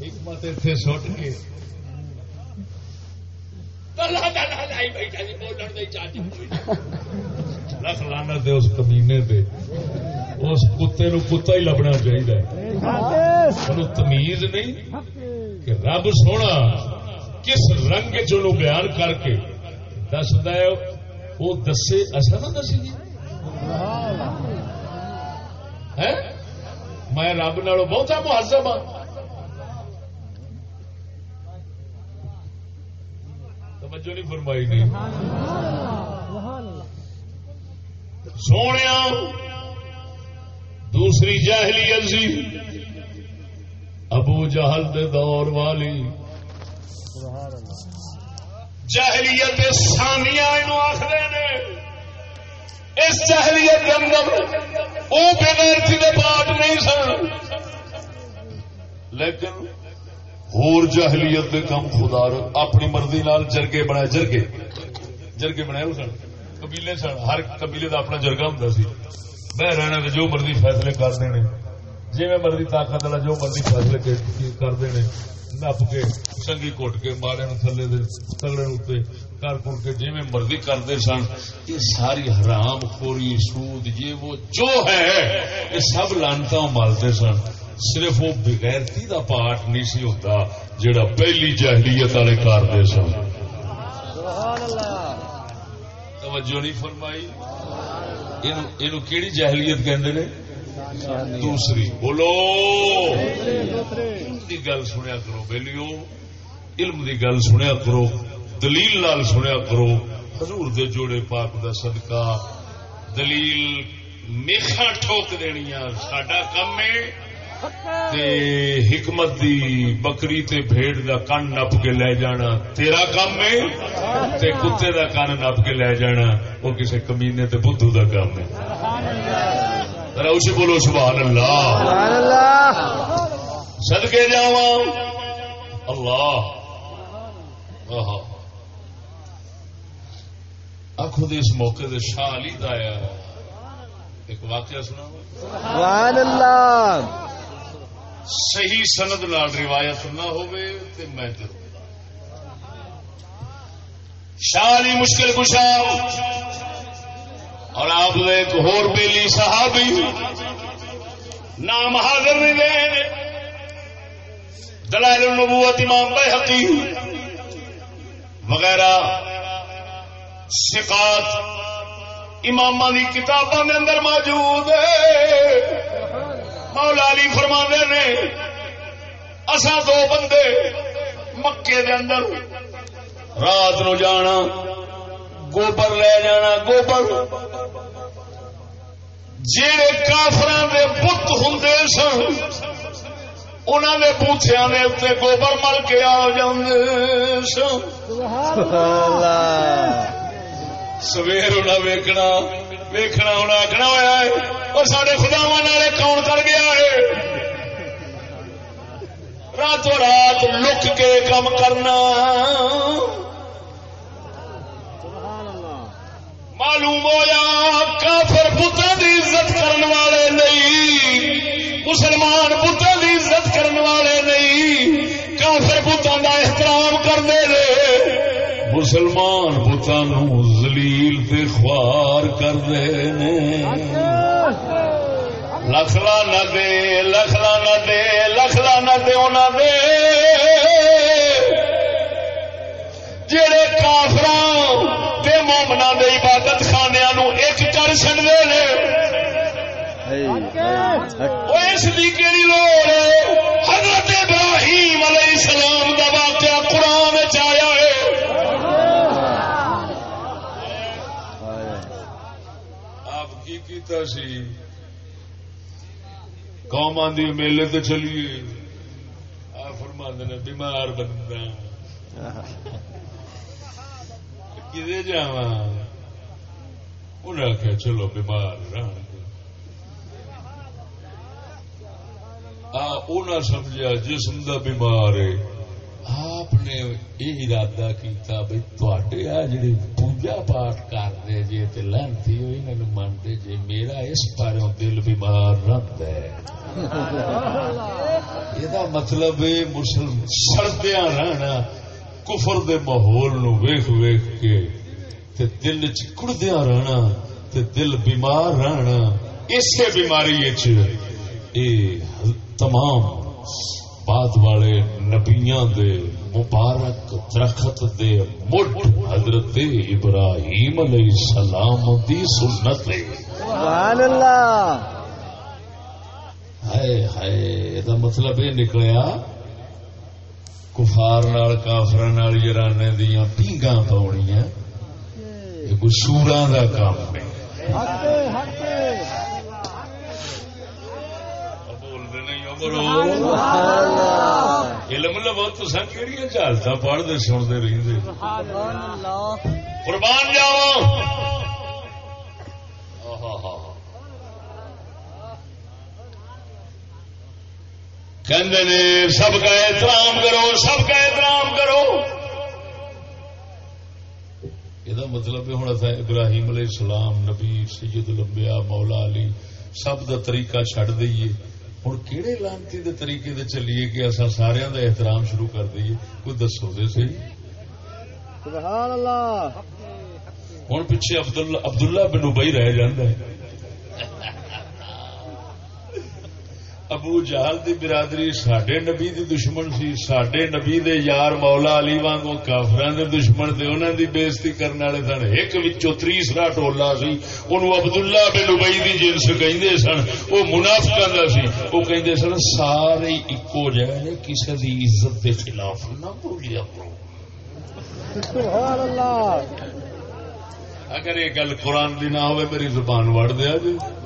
حکمت اتنے سٹ کے دلہ دلہ لائی بیٹھا جی بولن دے چاچی کوئی نہیں۔ لکھ لانا دے اس کمینے دے۔ اس کتے نو کتا ہی لبنا چاہیے تمیز نہیں کہ رب سونا کس رنگ چ بیان کر کے دسد وہ دسے اصا نہ دسی میں رب نالوں بہتا مہذب ہاں۔ توجہ نہیں فرمائی نہیں سونے دوسری جاہلیت سی۔ ابو جہل دے دور والی۔ جہلیت سانیا آخر نے۔ اس جہلیت کے اندر وہ بغیرتی کے پاٹ نہیں سن۔ لیکن ہور جہلیت کے کم خدا اپنی مرضی نال جرگے بنائے جرگے جرگے بنائے سن قبیلے سن ہر قبیلے کا اپنا جرگا ہوں سی میں رہنا کہ جو مرضی فیصلے کرتے ہیں جی میں مرضی طاقت والا جو مرضی فیصلے کرتے ہیں نپ کے چنگی کٹ کے مارے تھلے تگڑے اتنے کر کٹ کے جی میں مرضی کرتے سن یہ ساری حرام خوری سود یہ وہ جو ہے یہ سب لانتا مالتے سن صرف وہ بغیرتی دا پاٹ نہیں سی ہوتا جڑا پہلی جہلیت والے کرتے سن۔ توجہ نہیں فرمائی؟ یہ کہڑی جہلیت کہ دوسری بولو۔ علم دی گل سنیا کرو بیلیو علم دی گل سنیا کرو۔ دلیل لال سنیا کرو۔ حضور دے جوڑے پاک دا صدقہ۔ دلیل میخا ٹھوک دنیا ساڈا کم ہے۔ تے حکمت دی بکری تے بھیڑ دا کن نپ کے لے جانا۔ تیرا کام ہے تے کتے دا کن نپ کے لے جانا۔ وہ کسی کمینے تے بدھو دا کام ہے۔ اسے بولو سبحان اللہ سدکے جا اللہ۔ آخو اس موقع دے شاہ علی دا آیا۔ ایک واقعہ سنا سبحان اللہ صحیح سند نال روایت نہ ہوئے تے میں ضرور شاہ مشکل کشا۔ اور آپ ایک ہور بیلی صحابی نام حاضر نہیں دے دلائل النبوت امام بحقی وغیرہ سکات امام کی کتابوں کے اندر موجود ہے۔ مولا علی فرما نے اسا دو بندے مکے دے اندر رات نو جانا گوبر لے جانا گوبر۔ جہے کافر دے بت ہوں سن انہوں نے بوتیا نے اتنے گوبر مل کے آ جاندے سن۔ سویر انہیں ویکنا ویکنا انہیں آخنا ہوا ہے، اور سارے خداوا والے کون کر گیا ہے؟ راتوں رات لک کے کام کرنا۔ معلوم ہوا کافر پتر کی عزت کرنے والے نہیں، مسلمان پتر کی عزت کرنے والے نہیں، کافر پتر کا احترام کرتے رہے مسلمان پتر زلیل تے خوار کرتے لکھلا نہ دے لکھلا نہ دے لکھلا نہ دے انہوں دے۔ جڑے کافران تے مومنا دے عبادت خانے ایک کر سکتے ہیں اس کی کہڑی لوڑ ہے؟ حضرت ابراہیم علیہ السلام کا واقعہ قرآن آیا ہے آپ کی کیتا سی قوم آدھی میلے تو چلیے آ فرما نے بیمار بندہ کدے جا انہیں آخیا چلو بیمار رہن سمجھا جسم دا بیمار ہے آپ نے یہ ارادہ کیتا بھائی تے آ جڑے پوجا پاٹ کرتے جی تے لانتی ہوئی مینو منتے جی میرا اس پر دل بیمار رہتا ہے یہ مطلب مسلم سردیا رہنا کفر دے ماحول نو ویخ ویخ کے تے دل چڑدیا رہنا تے دل بیمار رہنا اسی بیماری تمام بعد والے نبیاں دے مبارک درخت دے مٹ حضرت ابراہیم علیہ السلام دی سنت سبحان اللہ۔ ہائے ہائے دا مطلب یہ نکلیا کفار نال کافر نال جرانے دیا پیگاں پاؤنیاں یہ کوئی سورا دا کام ہے۔ علم لو تو کہڑی جہازت پڑھتے سنتے رہتے قربان جاؤ۔ کہ سب کا احترام کرو سب کا احترام کرو۔ یہ مطلب ہوں ابراہیم علیہ السلام نبی سید لمبیا مولا علی سب کا طریقہ چڈ دئیے۔ ہوں کہڑے لانتی دے طریقے دے چلیے کہ اصا سارا دا احترام شروع کر دئیے کوئی دسو دے سی سبحان اللہ ہوں پیچھے عبداللہ بن ابئی رہ جاندہ ہے ابو جہل دی برادری سڈے نبی دی دشمن سی سڈے نبی دے یار مولا علی وانگو کافران دے دشمن تے انہاں دی بےزتی کرنے والے سن۔ ایک وچوں تیسرا ٹولا سی اونوں عبداللہ بن ابئی دی جنس کہندے سن۔ او منافقاں دا سی۔ او کہندے سن سارے اکو نے کسے دی عزت دے خلاف نہ بولیا کرو۔ سبحان اللہ۔ اگر یہ گل قرآن دی نہ ہوئے میری زبان وڑ دیا جی۔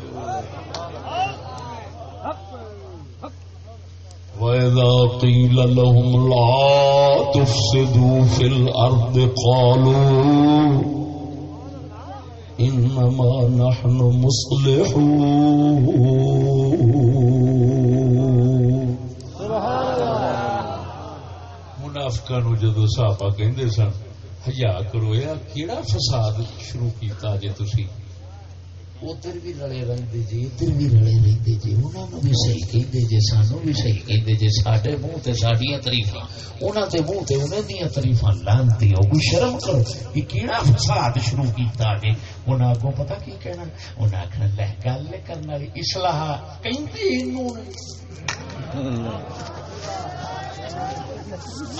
وَإِذَا قِيلَ لَهُمْ لَا تُفْسِدُوا فِي الْأَرْضِ قَالُوا إِنَّمَا نَحْنُ مُصْلِحُونَ منافقہ نو جدو صحابہ کہندے سن، حیا کرو یا کیڑا فساد شروع کیتا جے تسی؟ ادھر بھی رلے رہتے جی ادھر بھی رلے رہتے جی انہوں بھی صحیح کہتے جی سانو بھی صحیح کہتے جی سڈے منہ سے سڈیا تریفا انہوں کے منہ سے انہیں دیا تریفا لانتی ہو کوئی شرم کرو کہ کہڑا فساد شروع کیتا جی انہیں اگوں پتا کی کہنا انہیں آخنا لہ گل کرنے والی اصلاح کہتے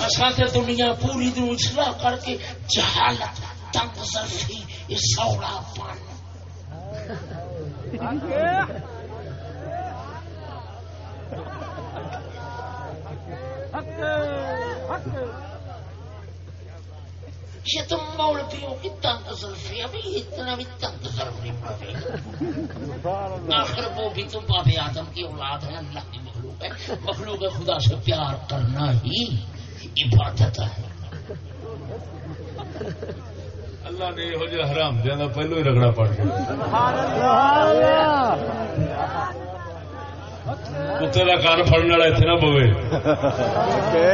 اصا تے دنیا پوری دن اصلاح کر کے جہالت تنگ سرفی یہ سوڑا پن یہ تو مولویوں کی تنگ زلفی ابھی اتنا بھی تنگ زلفی پڑے آخر وہ بھی تو باب آدم کی اولاد ہے اللہ کی مخلوق ہے۔ مخلوق خدا سے پیار کرنا ہی عبادت ہے۔ اللہ نے یہ جہ حرام دیا پہلو ہی رگڑا پڑ گیا کتے کا کان فڑنے والا اتنے نہ پوے۔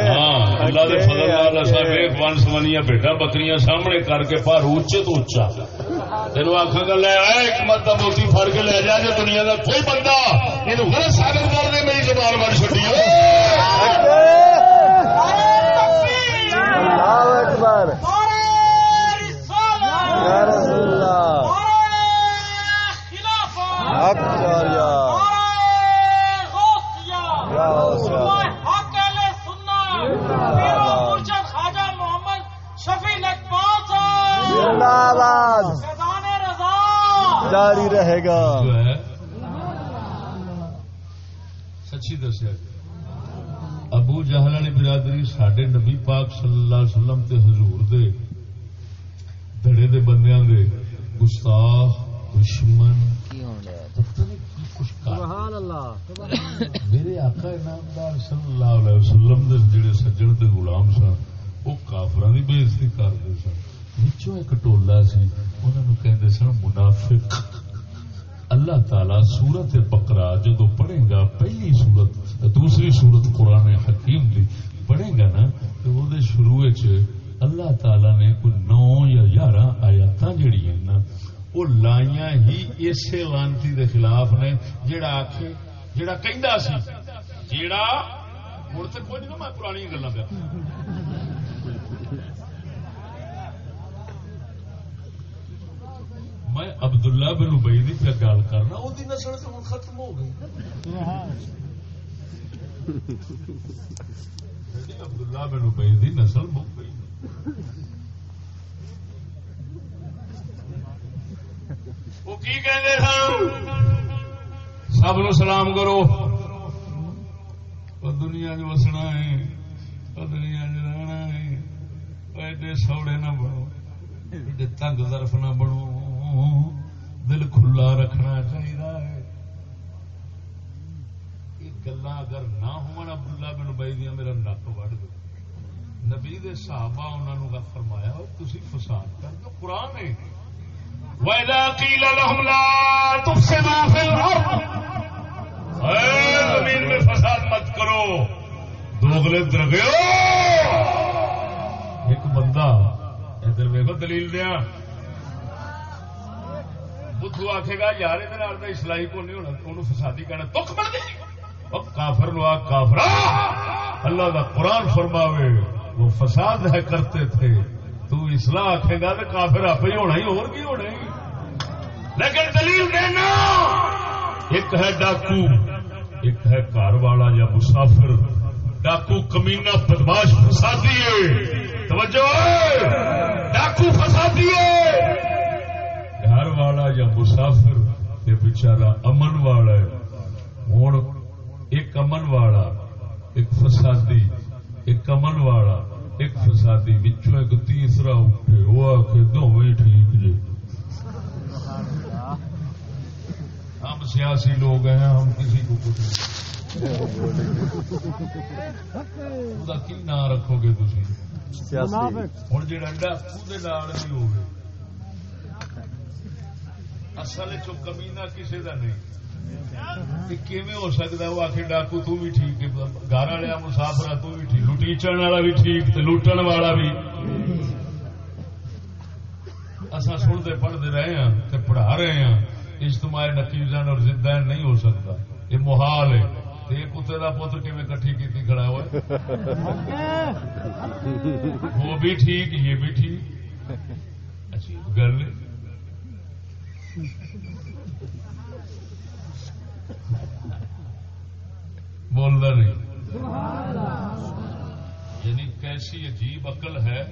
ہاں اللہ کے فضل لال ایک ون سمنیا بیٹا بکریاں سامنے کر کے پر اچے تو اچا تین آخا گا لے آئے ایک مت موتی فر کے لے جا جی دنیا کا کوئی بندہ یہ غلط ثابت کر دے میری زبان بڑھ چکی اکبر۔ جاری رہے گا. سچی دسیا ابو جہل والی برادری سڈے نبی پاک صلی اللہ علیہ وسلم تے حضور دے دڑے دے بندیاں دے۔ گستاخ دشمن۔ میرے آقا انعامدار صلی اللہ علیہ وسلم دے جڑے سجن تے غلام سن وہ کافراں دی بےزتی کرتے سن۔ وچوں ایک ٹولا سی انہاں نو کہندے سن منافق۔ اللہ تعالی سورت بقرہ جدو پڑھے گا پہلی سورت دوسری سورت قرآن حکیم دی پڑھے گا نا تو وہ دے شروع چ اللہ تعالی نے کوئی نو یا یارہ آیات جڑی ہیں نا وہ لائیاں ہی اسے لانتی دے خلاف نے جڑا جڑا کہندا سی جڑا ہن تے کوئی نہیں میں پرانی گلاں پہ میں عبداللہ بن ابئی دی پہ گل کرنا وہ نسل تو ختم ہو گئی۔ عبداللہ بن ابئی دی نسل مک گئی۔ وہ کی سن؟ سب نو سلام کرو۔ دنیا چ وسنا ہے دنیا چ رہنا ہے ایڈے سوڑے نہ بنو، ایڈے تنگ ظرف نہ بنو۔ دل کھلا رکھنا چاہیے یہ گلا اگر نہ ہون عبداللہ بن ابئی دیا میرا نک وڑ دو نبی دے صحابہ انہوں نے فرمایا تھی فساد کر دو، قرآن ہے۔ وَإِذَا قِيلَ لَهُمْ لَا تُفْسِدُوا فِي الْأَرْضِ، اے زمین میں فساد مت کرو۔ دوگلے درگیو ایک بندہ ادھر ویکو دلیل دیا۔ بدھو آخے گا، یار یہ اسلائی کو نہیں ہونا انہوں فسادی کہنا، تک بن گئی کافر نو آ کافرا اللہ کا قرآن فرماوے۔ وہ فساد ہے کرتے تھے، تو اصلاح آخے گا تو کافر آپ ہی ہونا ہی، اور بھی ہونا ہی؟ لیکن دلیل دینا، ایک ہے ڈاکو، ایک ہے کار والا یا مسافر۔ ڈاکو کمینہ بدماش فسادی ہے۔ توجہ، ڈاکو فسادی ہے۔ گھر والا یا مسافر یہ بچارا امن والا ہے۔ ہوں ایک امن والا، ایک فسادی۔ ایک امن والا ایک فسادی بچوں ایک تیسرا اٹھے وہ آ کے دونوں ٹھیک جی ہم سیاسی لوگ ہیں ہم کسی کو کچھ کی نام رکھو گے تھی ہوں جا ڈاکو بھی ہوگی اصل چ کمینا کسی کا نہیں ہو سکتا وہ آخر ڈاکو تو بھی ٹھیک ہے گھر والا مسافر تو بھی ٹھیک لٹیچن والا بھی ٹھیک تے لوٹن والا بھی اصا سنتے پڑھتے رہے ہیں تے پڑھا رہے ہیں اجتماع نقیزن اور زدین نہیں ہو سکتا یہ محال ہے کتے کا پتر کٹھی کی کھڑا ہوا وہ بھی ٹھیک یہ بھی ٹھیک عجیب گل ہے بولنا نہیں یعنی کیسی عجیب عقل ہے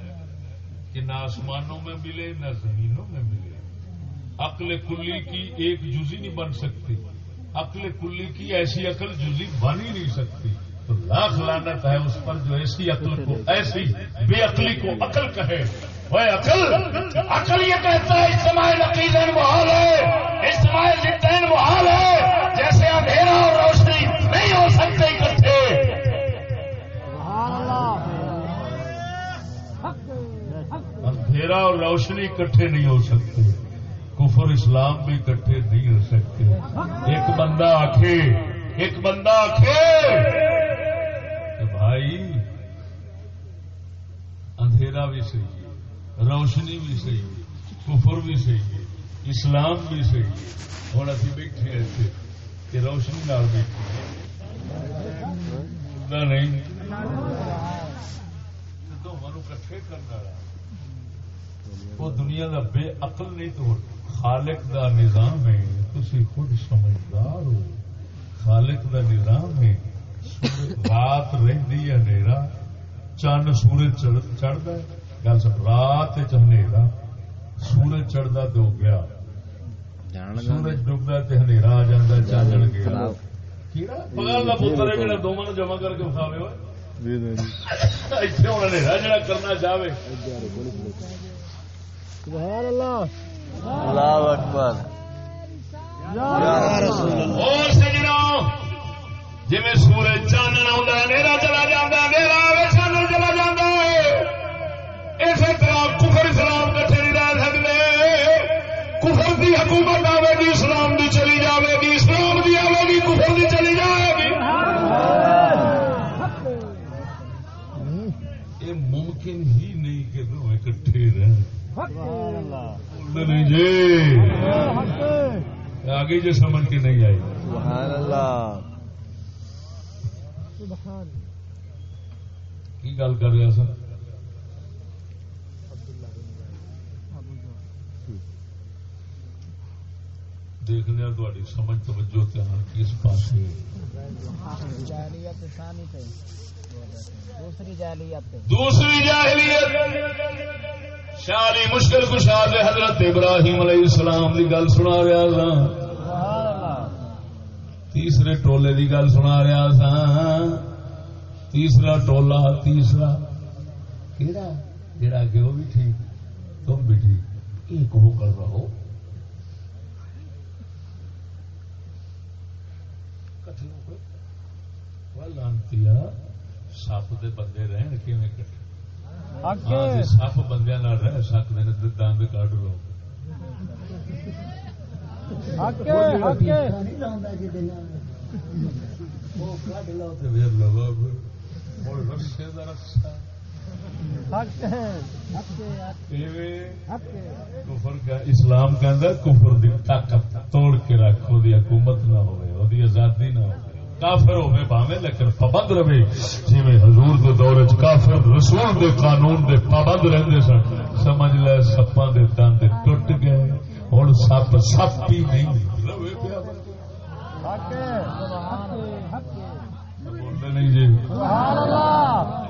کہ نہ آسمانوں میں ملے، نہ زمینوں میں ملے۔ عقل کلی کی ایک جزی نہیں بن سکتی۔ عقل کلی کی ایسی عقل جزی بن ہی نہیں سکتی۔ تو لاکھ لانت ہے اس پر جو ایسی عقل کو، ایسی بے عقلی کو عقل کہے۔ وہ عقل عقل یہ کہتا ہے، اجتماع نقیزین محال ہے۔ اجتماع محال ہے۔ جیسے اندھیرا اور روشنی اندھیرا اور روشنی اکٹھے نہیں ہو سکتے۔ کفر اسلام بھی اکٹھے نہیں ہو سکتے۔ ایک بندہ آخے ایک بندہ آخے بھائی، اندھیرا بھی صحیح ہے، روشنی بھی صحیح ہے، کفر بھی صحیح ہے، اسلام بھی صحیح ہے۔ ہوں ابھی بیٹھے ایسے کہ روشنی نال بیٹھے۔ نہیں؟ دونوں کٹھے کرنے والا۔ وہ دنیا کا بے عقل نہیں تو خالق دا نظام ہے۔ تھی خود سمجھدار ہو۔ خالق دا نظام ہے۔ رات رہی اندھیرا۔ چند سورج چڑھتا ہے۔ گل سب رات چنیرا سورج چڑھتا تو گیا۔ سورج ڈبدا تو ہنیرا آ جا چانن گیا۔ بغل کا پتر ہے جہاں دونوں جمع کر کے اٹھاوے ہوئے اتنے ہوں ہنیرا جڑا کرنا چاہے سبحان اللہ. اللہ اکبر. اور سجنا جی سورج چانن آ چلا جاتا نیرا چانن چلا جاتا ہے۔ اسی طرح کفر اسلام کٹھے نہیں رہ سکتے کفر دی حکومت آئے گی اسلام دی چلی جاوے گی اسلام دی آئے گی کفر دی چلی جائے گی۔ یہ ممکن ہی نہیں کہ دونوں کٹھے رہیں۔ نہیں جی آگے جو سمجھ کے نہیں آئی۔ کی گل کر رہا سر؟ دیکھنے تاری سمجھ توجہ دھیان کس پاس دوسری جاہلیت دوسری جاہلیت۔ شالی مشکل کشاد حضرت ابراہیم علیہ السلام کی گل سنا رہا سا تیسرے ٹولے کی گل سنا رہا سا تیسرا ٹولا، تیسرا۔ کہڑا جڑا کہ وہ بھی ٹھیک، تم بھی ٹھیک۔ ایک وہ کر رہو لانتی سپ کے بندے رہن کیون کٹے سپ بندے رہ سکتے ہیں دند کٹ لو رسے کا رسا کفر کا اسلام اندر کفر دی طاقت توڑ کے رکھو دی حکومت نہ ہوئے وہ دی آزادی نہ ہوئے۔ کافر ہوئے باوے لیکن پابند رہے جی حضور کے دور چ کافر رسول دے قانون دے پابند رہتے سن سمجھ لے سپا دے دند ٹوٹ گئے۔ ہوں سپ سپ ہی نہیں۔ نہیں جی۔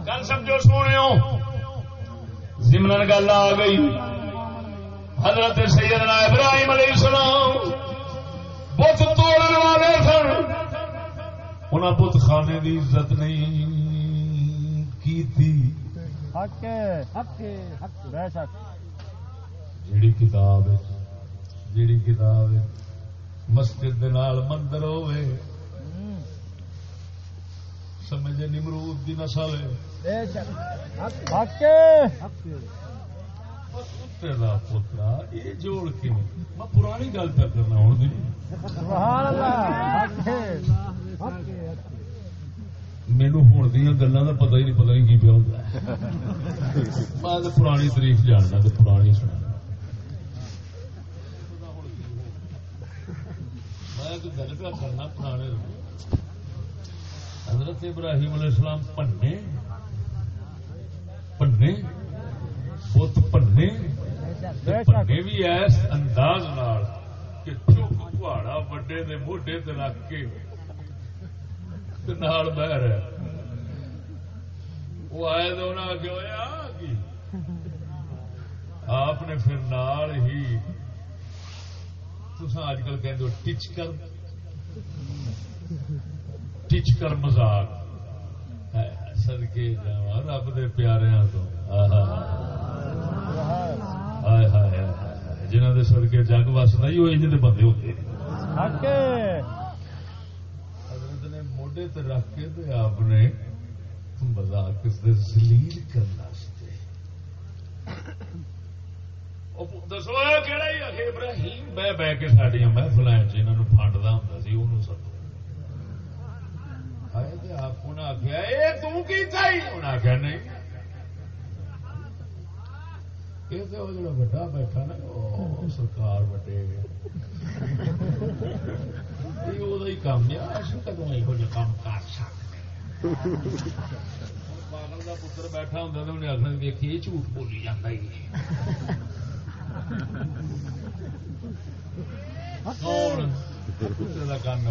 گل سمجھو سونے گل آ گئی۔ حضرت سیدنا ابراہیم علیہ السلام بت توڑنے والے سن۔ انہیں بت خانے کی عزت نہیں کی تھی جیڑی کتاب جیڑی کتاب مسجد مندر ہوئے سمجھے نمرود کی نسل پوترا یہ جوڑ کے میں پرانی گل پہ کرنا ہوں مینو ہوں دیا گلوں کا پتا ہی نہیں پتا نہیں کی پیا میں پرانی تاریخ جاننا تو پرانی سنا میں گل پہ کرنا پرانے حضرت ابراہیم علیہ السلام پنے پنے بت پنے پنے بھی ایس انداز کہ چوک پہاڑا وڈے دے موڈے تے رکھ کے نال بہ رہا وہ آئے تو انہیں آگے ہوا آپ نے پھر نال ہی تسا اج کل کہ ٹچ کر۔ ٹچ کر مزاق سدکے جا رب دے پیاروں تو۔ جنہ دے سدکے جگ وستا ہی وہ انج بندے ہوتے حضرت نے موڈے تے رکھ کے تے آپ نے مزاق سلیل کرنا دسو کہڑا ہی ابراہیم بہ بہ کے سڈیا محفل جنہوں فنڈا ہوں سی وہ سدو۔ آپ آخیا یہ آخیا نہیں۔ یہ تو جا بڑا بیٹھا نا سرکار بٹے وہ کام کدو یہ کام کر سکتے پاگل کا پتر بیٹھا ہوں تو انہیں آخنا دیکھی یہ جھوٹ بولی جاتا ہی کون کا کان یہ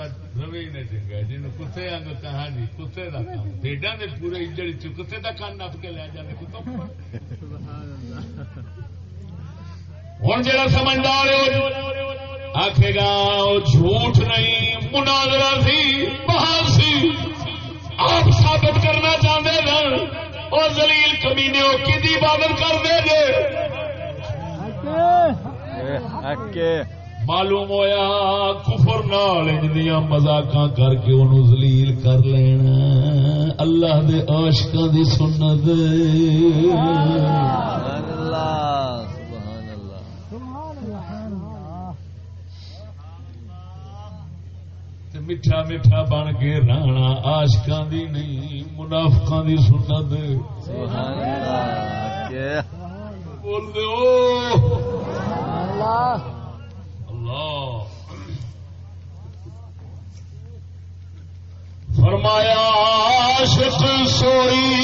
کتا روے نہیں چنگا جن کتے آگ کہاں جی کتے کا کام نے پورے چ کتے کا کان نپ کے لے جانے ہوں جا سمجھدار آخے گا جھوٹ نہیں مناظرہ سی بحال سی آپ ثابت کرنا چاہتے ہیں اور زلیل کمینے کی عبادت کر دے گے معلوم ہویا کفر نال انجدیاں مذاقاں کر کے انہوں ذلیل کر لینا اللہ دے عاشقاں دی سنت۔ تے میٹھا میٹھا بن کے رانا عاشقاں دی نہیں منافقاں دی سنت۔ بول دے اللہ فرمایا عاشق سوئی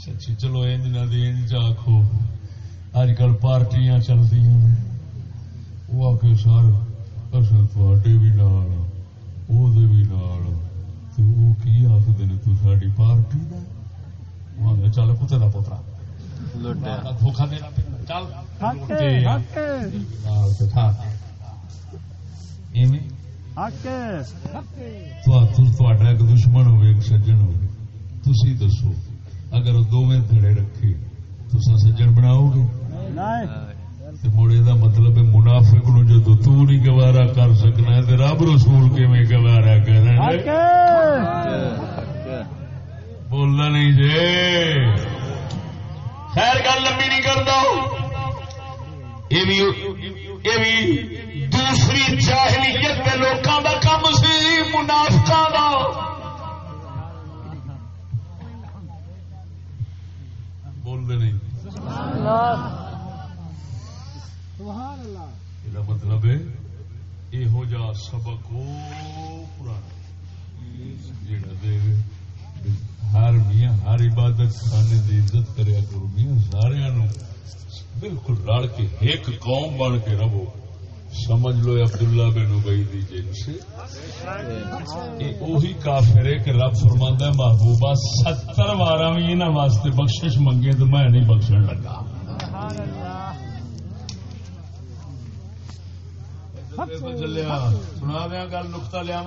سچی چلو انج نہ آخو اج کل پارٹیاں چلتی ہیں وہ آ کے سر اصل بھی نال وہ بھی نال تو وہ کی آخر نے تو ساری پارٹی چل کتے دا پوترا۔ دھوکھا دینا چل۔ ایک دشمن ہوئے ایک سجن ہوئے تھی دسو۔ اگر دونوں دھڑے رکھے تو سجن بناؤ گے؟ مڑے دا مطلب ہے منافق نو جدو تو نہیں گوارا کر سکنا ہے رب رسول کیویں گوارا کرنا بولنا نہیں جے۔ خیر گل لمبی نہیں کرتا۔ دوسری جاہلیت کے لوگوں کا کم سی منافقہ دا۔ مطلب یہ سبق ہر میاں ہر عبادت خانے کی عزت کریا کرو۔ میاں سارا بالکل رل کے ایک قوم بن کے رہو۔ سمجھ لو عبداللہ اللہ ابئی دی جن سے۔ اوہی کافر ہے کہ رب فرماندا ہے، محبوبہ ستر وارا بھی انہوں واسطے بخشش منگے تو میں نہیں بخشن لگا۔ سنا دیا گل نقطہ لیا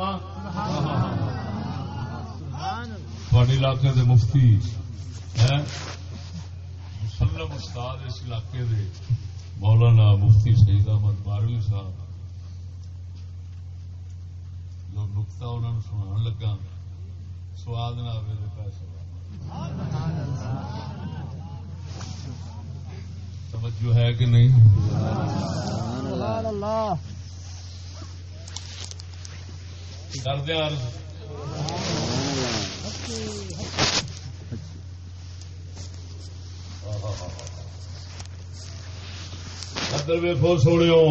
تھوڑے علاقے دے مفتی مسلم استاد اس علاقے دے۔ مولانا مفتی سعید احمد باروی صاحب۔ جو نقطہ انہوں نے سنا لگا سواد نہ آئے پیسے۔ توجہ ہے کہ نہیں؟ کر دیا ادھر ویخو سوڑیو۔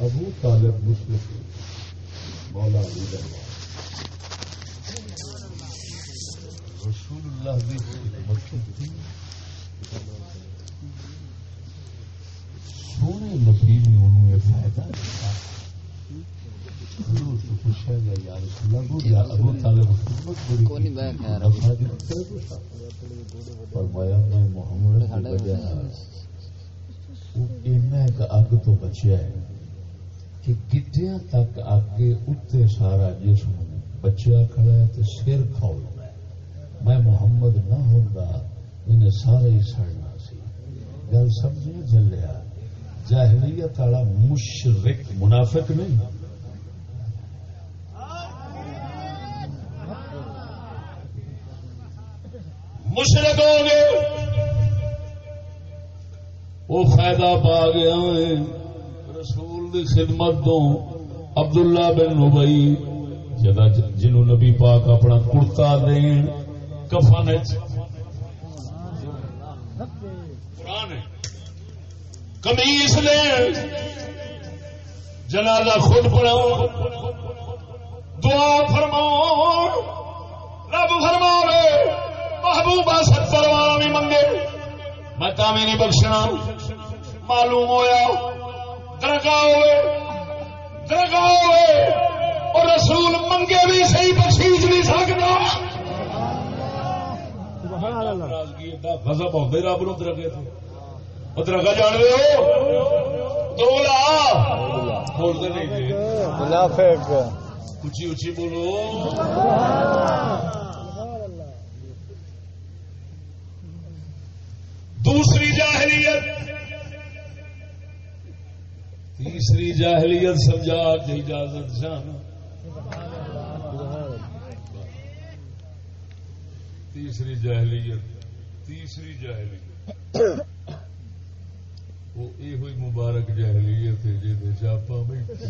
ابو طالب مسلم مولا علی رسول اللہ دی خدمت کی سونے نبی نے انہوں یہ فائدہ دیا۔ حضور سے پوچھا گیا یا رسول اللہ یا ابو طالب خدمت بڑی کونی بہ خیر؟ نفع دیتا ہے کچھ؟ فرمایا میں محمد کی وجہ وہ اینا ایک اگ تو بچیا ہے کہ گٹیاں تک اگ اتنے سارا جسم بچیا کھڑا ہے تو سر ہے میں محمد نہ ہوتا انہیں سارا ہی سڑنا سی۔ گل سمجھے جلیا۔ جاہلیت والا مشرک منافق نہیں۔ مشرق ہو گئے۔ وہ فائدہ پا گیا رسول دی خدمت تو عبداللہ بن نبئی جدا جنہوں نبی پاک اپنا کرتا دین کفن کمیس دین جنازہ خود پڑھاؤ۔ دعا فرماؤ۔ رب فرماوے۔ محبوبہ ستر والا بھی منگے۔ میں تامی نہیں بخشنا۔ معلوم ہویا۔ درگاہ ہوئے۔ درگاہ ہوئے۔ اور رسول منگے بھی صحیح بخشیش نہیں سکتا۔ غضب آتے رب نو درگے تھے۔ وہ درگاہ جان رہے ہو؟ دولا بولتے نہیں جی منافق۔ اچھی اچھی بولو۔ دوسری جاہلیت۔ تیسری جاہلیت سمجھا کے اجازت جان تیسری جاہلیت تیسری جاہلیت۔ وہ یہ ہوئی مبارک جاہلیت ہے جی چاپا بیٹھے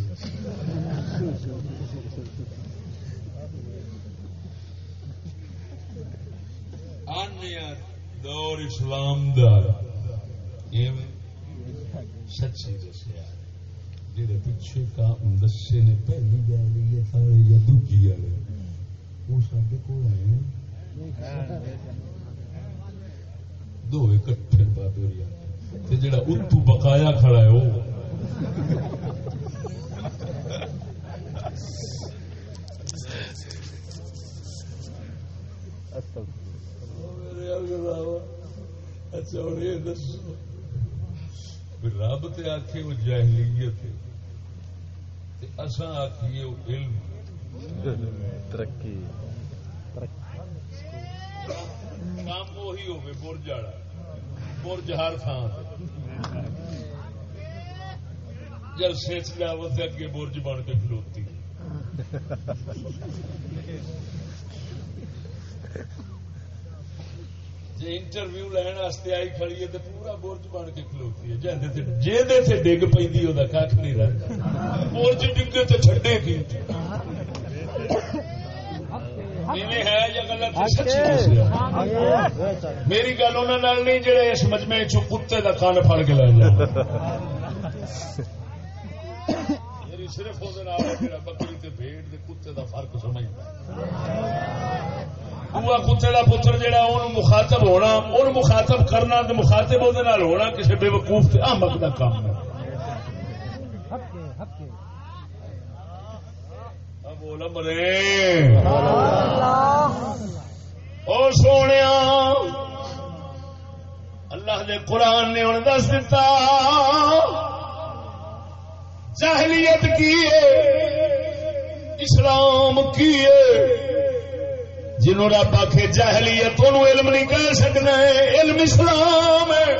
آنے دور اسلام دا سچی دسیا جہے پیچھے کا دسے نے، پہلی جاہلیت والے یا دوجی والے وہ سارے کول آئے دو کٹھے بابے جڑا اتو بقایا کھڑا ہے وہ اچھا یہ دسو رب تے آخے وہ جاہلیت اصا آخیے وہ علم ترقی کام وہی ہوگی برج والا۔ برج ہر تھان جب سچ اگے برج بن کے کھلوتی۔ جی انٹرویو لین واسطے آئی کھڑی ہے تو پورا برج بن کے کھلوتی ہے۔ جہدے سے ڈگ پی وہ کھ نہیں رہتا برج ڈگے تو چڈے کی ہے یا غلط ہے؟ سچی دسیا میری گل انہوں نہیں جڑے اس مجمے چ کتے کا کن پڑ کے لے میری صرف بکری تے بھیڑ دے کتے دا فرق سمجھتا بوا کتے دا پتر ان مخاطب ہونا ان مخاطب کرنا مخاطب ہونا کسی بے وقوف تے احمق دا کام ہے۔ بول مرے او سونے اللہ دے قرآن نے ہوں دس دتا جاہلیت کی ہے اسلام کی ہے جنہوں رب آخ جاہلیت انہوں علم نہیں کہہ سکنا ہے علم اسلام ہے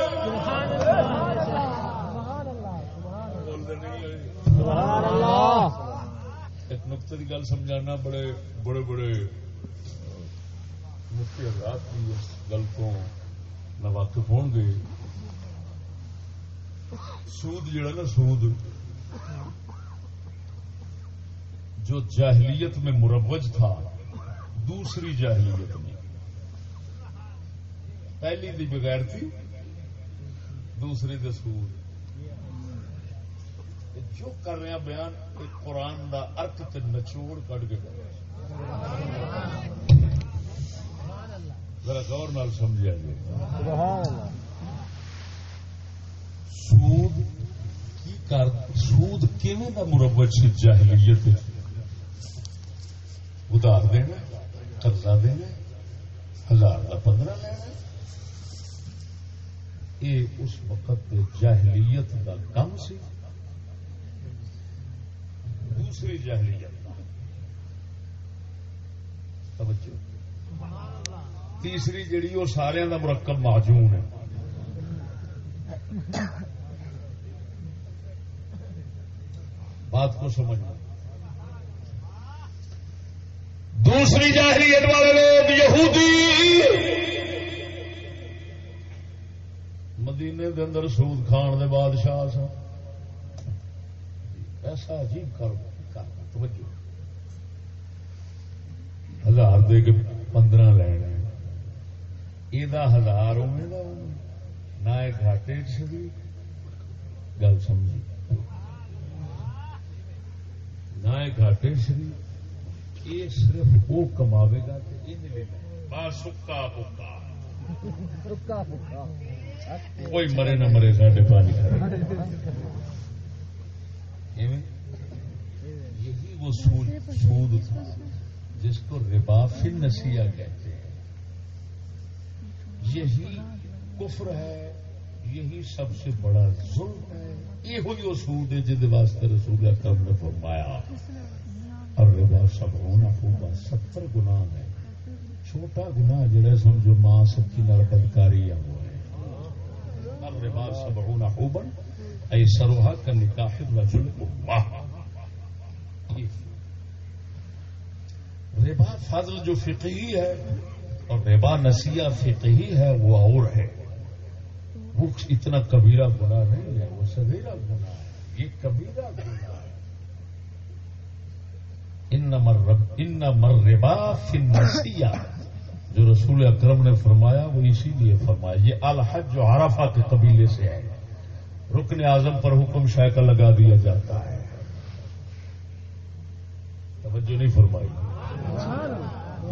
ایک نقطے کی گل سمجھانا، بڑے بڑے بڑے مفتی حضرات کی اس گل کو نہ واقف ہون گے۔ سود جڑا نا، سود۔ جو جاہلیت میں مروج تھا، دوسری جاہلیت میں۔ پہلی دی بغیر تھی، دوسری دی سود۔ جو کر رہے ہیں بیان قرآن دا ارک تے نچوڑ کٹ کے کر ذرا غور نال سمجھا جائے۔ سود کی کر، سود کیویں دا مروج سی جاہلیت؟ ادار دینا، قرضہ دینا، ہزار کا پندرہ لینا۔ یہ اس وقت جاہلیت کا کم سی۔ دوسری جہلیت توجہ۔ تیسری جڑی وہ سارے کا مرکب معجون ہے۔ بات کو سمجھنا دوسری جاہلیت والے لوگ یہودی۔ مدینے دے اندر سود کھان دے بادشاہ سن۔ ایسا عجیب کرنا توجہ۔ ہزار دے کے پندرہ لینا یہ ہزار ہونے کا نہ گھاٹے چی گل سمجھی۔ نہ گھاٹے چی یہ صرف وہ کماوے گا سکا پکا کوئی مرے نہ مرے ساڈے پانی یہی وہ سود سود تھا جس کو ربافی نسیہ کہتے ہیں۔ یہی کفر ہے، یہی سب سے بڑا ظلم ہے۔ یہ ہوئی وہ سود ہے جہد واسطے رسول اکرم نے فرمایا، اور ربا سب ہونا ہوگا ستر گنا ہے چھوٹا گنا جڑا سمجھو، ماں سچی نال بدکاری ہے وہ ہے۔ اور ربا سب ہونا ہوبن ای سروہا کا نکاح رجل امہ ربا فضل جو فقہی ہے اور ربا نسیہ فقہی ہے، وہ اور ہے۔ وہ اتنا کبیرہ گنا نہیں ہے، وہ سبیرا گنا ہے۔ یہ کبیرہ گنا ہے۔ ان مر ربا فن نسیہ جو رسول اکرم نے فرمایا، وہ اسی لیے فرمایا۔ یہ الحج جو عرفہ کے قبیلے سے ہے۔ رکن اعظم پر حکم شائقہ لگا دیا جاتا ہے۔ توجہ نہیں فرمائی۔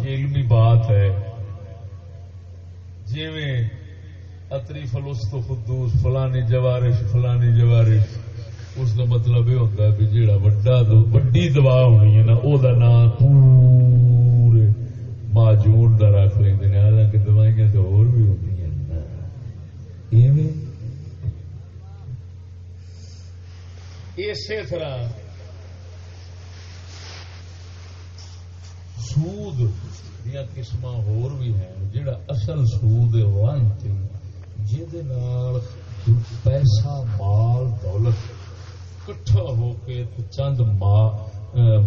یہ علمی بات ہے۔ جی میں اتری فلوس خدوس فلانی جوارش فلانی جوارش۔ اس کا مطلب یہ ہوتا ہے بھی جہاں وڈا وڈی دوا ہونی ہے نا وہ نام پورے معجون کا رکھ لیں حالانکہ دوائیاں تو اور بھی ہوتی ہیں۔ اسی طرح سود دیا قسم ہور بھی ہیں جڑا اصل سود وانتی جہد پیسہ، مال، دولت کٹھا ہو کے چند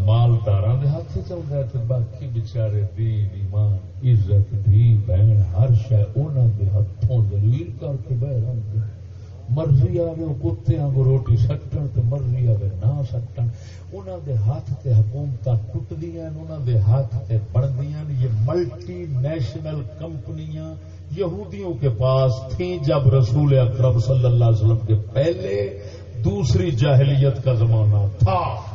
مالدار ہاتھ چلتا ہے باقی بچارے دین، ایمان، عزت دھی بہن، ہر شہ انہوں کے ہاتھوں دلیل کر کے بہ رہے مرضی آئے کتوں کو روٹی سٹن تو مرضی آئے نہ سٹن۔ انہوں دے ہاتھ تے حکومت ٹوٹدیاں انہوں دے ہاتھ تے بڑھدیاں یہ ملٹی نیشنل کمپنیاں یہودیوں کے پاس تھیں جب رسول اکرم صلی اللہ علیہ وسلم کے پہلے دوسری جاہلیت کا زمانہ تھا۔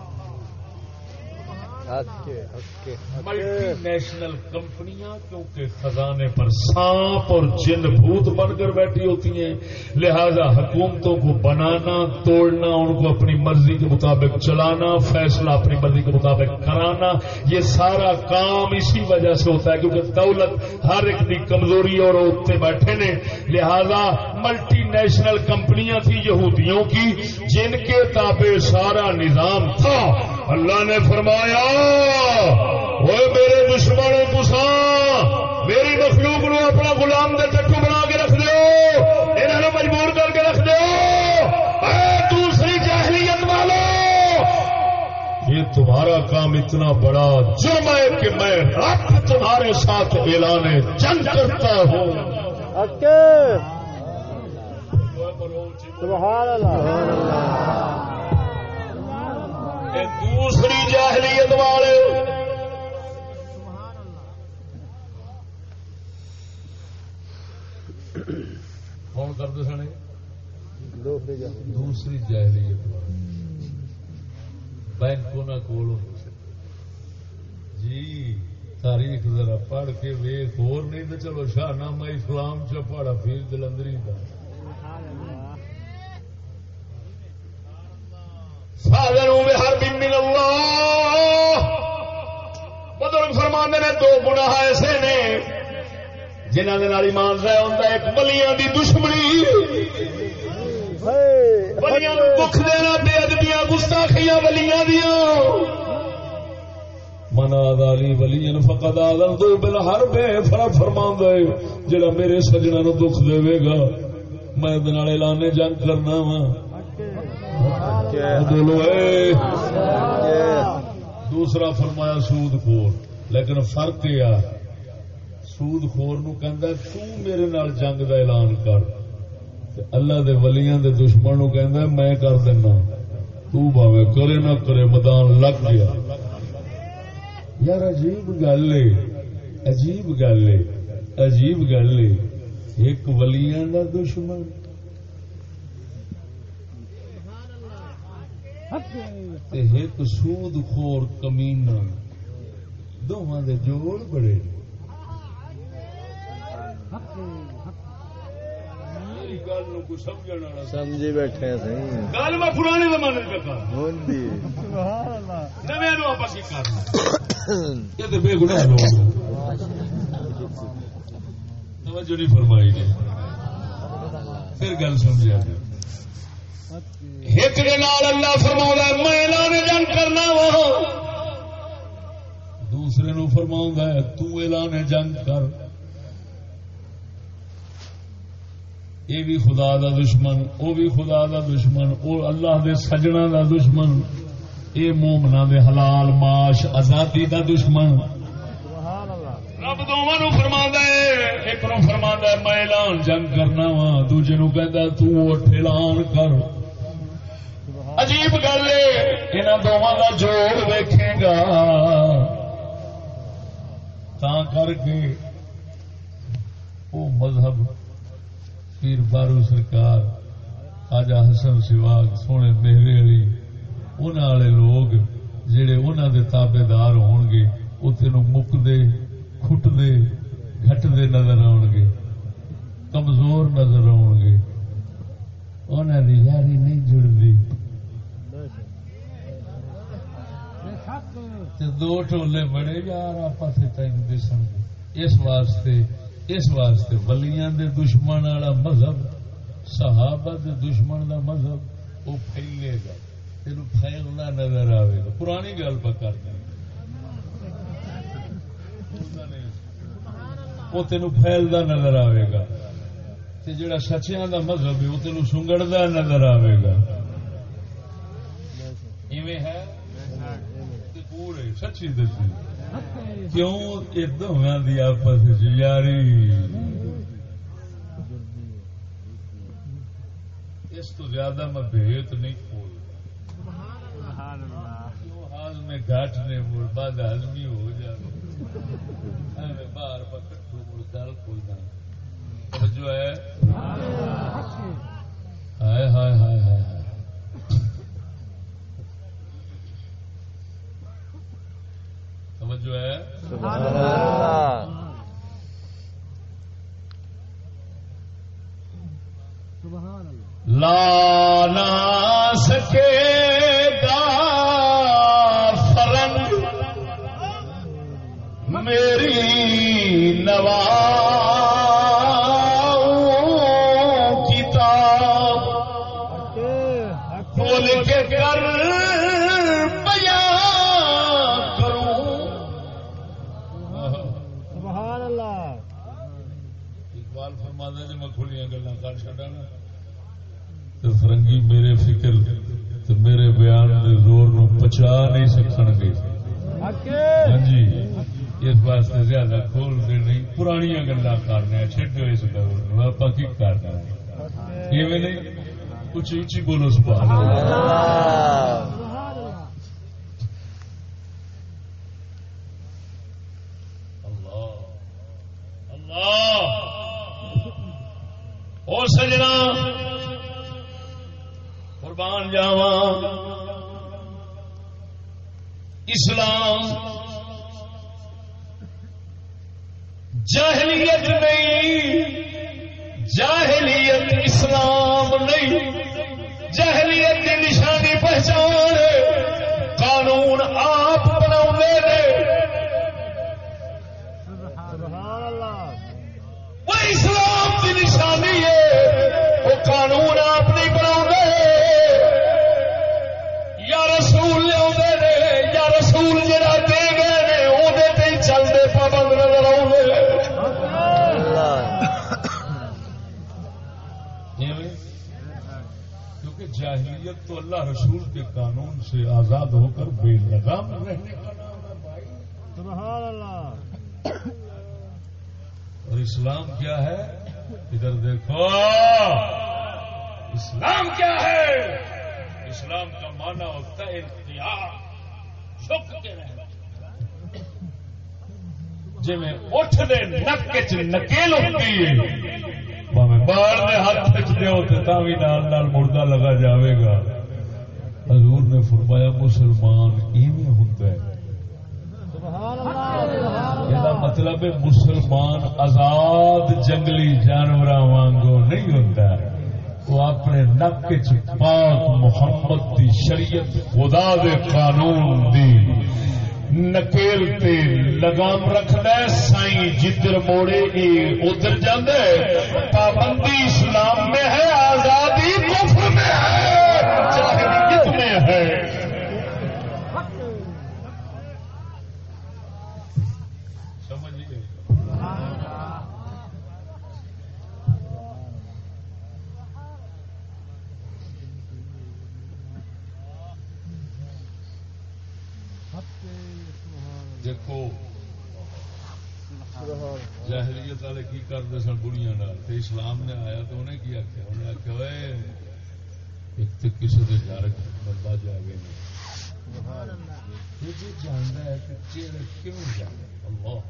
ملٹی نیشنل کمپنیاں کیونکہ خزانے پر سانپ اور جن بھوت بن کر بیٹھی ہوتی ہیں، لہذا حکومتوں کو بنانا، توڑنا، ان کو اپنی مرضی کے مطابق چلانا، فیصلہ اپنی مرضی کے مطابق کرانا، یہ سارا کام اسی وجہ سے ہوتا ہے کیونکہ دولت ہر ایک کی کمزوری اور اتنے بیٹھے نے۔ لہذا ملٹی نیشنل کمپنیاں تھی یہودیوں کی، جن کے تابع سارا نظام تھا۔ اللہ نے فرمایا وہ میرے دشمنوں تسان میری مخلوق نو اپنا غلام دے چٹو بنا کے رکھ دو انہوں نے مجبور کر کے رکھ دو اے دوسری جاہلیت والو! یہ تمہارا کام اتنا بڑا جرم ہے کہ میں رات تمہارے ساتھ اعلان جنگ کرتا ہوں۔ سبحان اللہ! دوسری جاہلیت والے کون کرتے سنے؟ دوسری جاہلیت والے۔ بینکوں نہ کول جی تاریخ ذرا پڑھ کے ویخ اور نہیں تو چلو شاہ نامہ اسلام چ پاڑا پیر جلندری کا سادروں میں ہر بن من اللہ۔ بزرگ فرمانے نے دو گناہ ایسے نے جنہوں نے نال ایمان رہا ہوتا ایک بلیاں دی دشمنی۔ بلیاں نو دکھ دینا بے ادبیاں گستاخیاں بلیاں دیا منا دالی بلیاں فقد آدم دو بل ہر بے فرا فرما دے جڑا میرے سجنا نو دکھ دے گا، میں اعلان جنگ کرنا وا بولو دوسرا فرمایا سود خور. لیکن فرق یہ سود خور نو تو میرے نال جنگ دا اعلان کر. اللہ دے ولیاں دے دشمن نو کہندا میں کر دینا۔ تو باوے کرے نہ کرے میدان لگ گیا۔ یار، عجیب گل ہے عجیب گل ہے عجیب گل ہے ایک ولیاں دا دشمن۔ تے ایک سود خور کمینا دونوں دے جوڑ بڑے۔ میری گل نو کوئی سمجھن والا سمجھی بیٹھے صحیح گل میں پرانے زمانے میں کر ہوندی نویں نو آپ کی کرنا یہ تو بے گناہ لوگ توجہ نہیں فرمائی نے پھر گل سمجھا۔ ایک نال اللہ فرماؤں میں اعلان جنگ کرنا وہ دوسرے نو فرماؤں گا تو اعلان جنگ کر۔ یہ بھی خدا دا دشمن وہ بھی خدا دا دشمن وہ اللہ دے سجنا دا دشمن۔ یہ مومنا دے حلال معاش، آزادی دا دشمن۔ رب دونوں فرما ایک نو فرما میں اعلان جنگ کرنا وا۔ دوجے نو کہندا تو اٹھ کر۔ عجیب گل ہے یہاں دونوں کا جوڑ ویکھے گا۔ تا کر کے وہ مذہب پیر بارو سرکار، خواجہ حسن سواگ، سونے میرے والی ان والے لوگ جڑے انہوں دے تابے دار ہون گے وہ تینوں مکتے کھٹتے گھٹتے نظر آن گے کمزور نظر آن گے انہوں دی یاری نہیں جڑتی دو ٹولے بڑے، یار آپس تین دسن اس واسطے اس واسطے ولیاں دے دشمن والا مذہب، صحابہ دے دشمن دا مذہب، وہ پھیلے گا۔ تین پھیلنا نظر آئے گا۔ پرانی گل پہ کر دیں۔ وہ تین پھیلتا نظر آئے گا۔ تے جڑا سچیاں دا مذہب ہے، وہ تین سنگڑتا نظر آئے گا۔ ایویں ہے؟ سچی دسی؟ کیوں یہ دونوں دی آپس یاری؟ اس تو زیادہ میں بھیت نہیں کھول گھٹ نے مڑ بعد ہزمی ہو جائے؟ باہر پکڑ مڑ گل کوئی نہ جو ہے؟ ہائے ہائے ہائے ہائے۔ ہائے ہے۔ سبحان اللہ لا نہ سکے گا فرن میری نواز فرنگی میرے فکر تو میرے بیان دے زور نو پچا نہیں سکن گے۔ ہاں جی اس واسطے زیادہ کھول دے نہیں پرانی گلا کرنے چڈو اس دور آپ کی کرنا ایویں نہیں، کچھ اچھی بولو سبحان اللہ اللہ۔ اللہ اللہ۔ او سجنا قربان جاوا اسلام جاہلیت نہیں جاہلیت اسلام نہیں۔ جاہلیت کی نشانی پہچان جاہلیت تو اللہ رسول کے قانون سے آزاد ہو کر بے لگام رہنے کا نام ہے بھائی۔ سبحان اللہ۔ اور اسلام کیا ہے؟ ادھر دیکھو۔ اسلام کیا ہے؟ اسلام کا معنی ہوتا ہے اختیار۔ جھک کے رہنا۔ جی میں اٹھ دے نک چ نکیل ہوتی ہے بال نے ہاتھ کھچ تو تاوی نال نال مردہ لگا جاوے گا حضور نے فرمایا مسلمان ایویں ہوتا ہے یہ مطلب ہے مسلمان آزاد جنگلی جانور وانگو نہیں ہوتا وہ اپنے نک چ پاک محمد دی شریعت خدا دے قانون دی نکیل تے لگام رکھد سائیں جدھر موڑے گی ادھر جاندے پابندی اسلام میں ہے آزاد کفر میں ہے جاہلیت میں ہے سمجھیے دیکھو جاہلیت والے کی کرتے سن بڑیاں اسلام نے آیا تو انہیں کی آخیا انہیں آخیا ایک تو کسی کے گھر بندہ جاگے نہیں یہ جو ہے کہ چیڑ کیوں جانا اللہ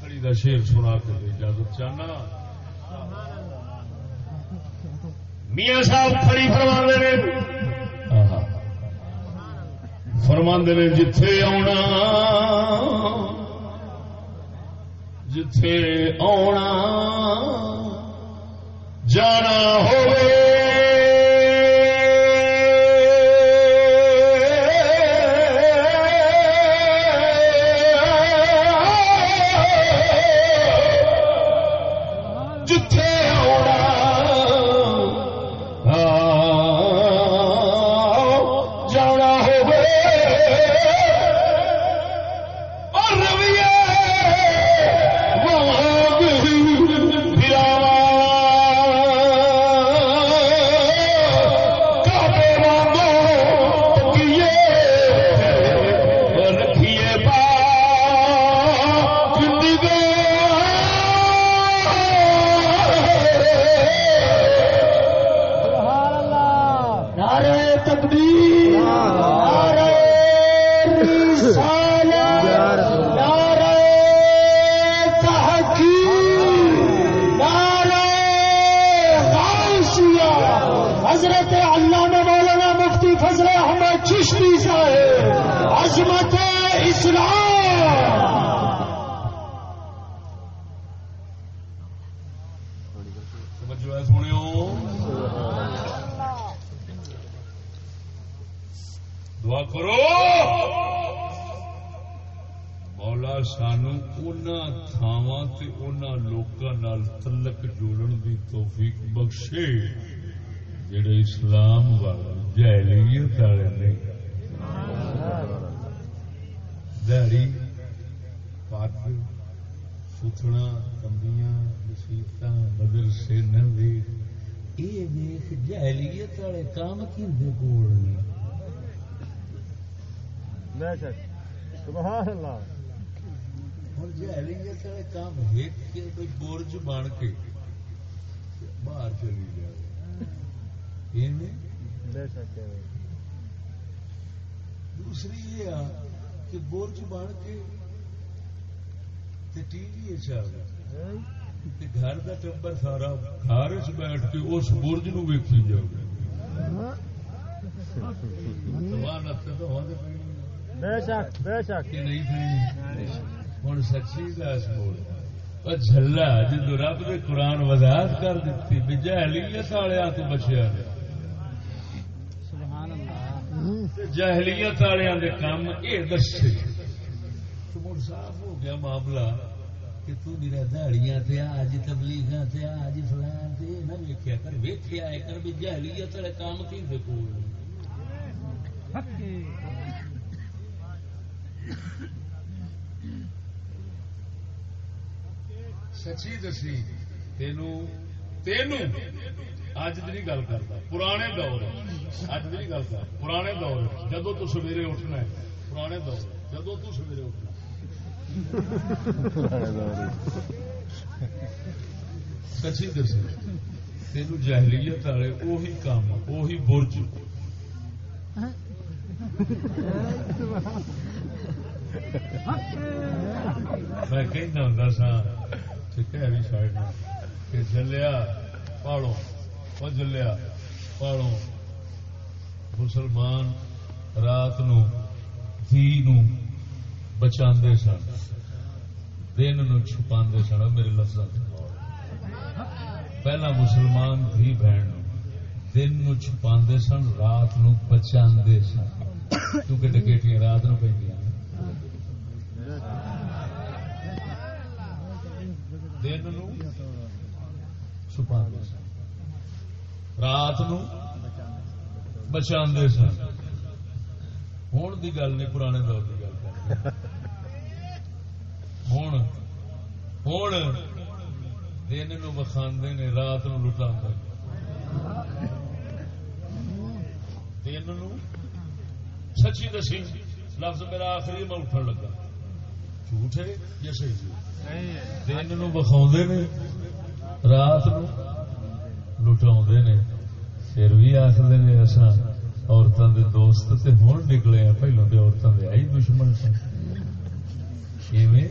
کھڑی کا شیر سنا کے اجازت چاہنا میاں صاحب کھڑی فرما نے فرما نے جتھے آنا جتھے آنا جانا ہوئے اسلام والے جہلیت والے نہیں۔ دہڑی پگ ستنا کمبیاں مصیبت مدرسے ویخ یہ ویخ جہلیت والے کام کھے کول نے سبحان اللہ۔ جہلیت والے کام ہیک کے بورج بن کے باہر چلی شک دوسری یہ آ کہ بورج بن کے ٹی وی تے گھر کا ٹبر سارا گھر چ بیٹھ کے اس برج نو ویکھی جاؤ شک کہ نہیں ہن سچی دس بول۔ جھلا جدو رب نے قرآن وضاحت کر دیتی بھی جہلیت والوں تو بچیا۔ نے جہلیت والوں کے کام یہ دسے۔ تو مڑ صاف ہو گیا معاملہ کہ تو میرا دہڑیاں تے آج تبلیغاں تے آج فلان تے نہ ویکھیا کر، ویکھیا ہے کر بھی جہلیت والے کام کی دے کول۔ سچی دسی تینو تینو اج دی گل کرتا پرانے دور اج دی گل کر پرانے دور جدو تو سویرے اٹھنا ہے پرانے دور جدو تو سویرے اٹھنا سچی دسی تینو جہلیت والے اوہی کام اوہی برج میں کہنا ہوں سا ٹھیک ہے کہ پاڑو وہ جلیا پاڑو مسلمان رات نو دھی نو بچاندے سن دن نو سن میرے لفظ پہلا مسلمان دھی بہن دن نو چھپاندے سن رات نو بچاندے سن کیونکہ ڈکیٹیاں رات نو پہ دن نو سن رات نو بچاندے سن۔ ہوں دی گل نہیں پرانے دور کی گل ہوں ہوں دن نو نے رات نو لٹا دن نو سچی دسی لفظ میرا آخری میں اٹھن لگا۔ جھوٹ ہے یا صحیح؟ دن نو نے رات نو لٹا نے پھر بھی آخر نے اصا عورتوں کے دوست تے ہوں نکلے ہیں پہلو تو عورتوں کے آئی دشمن سن ایویں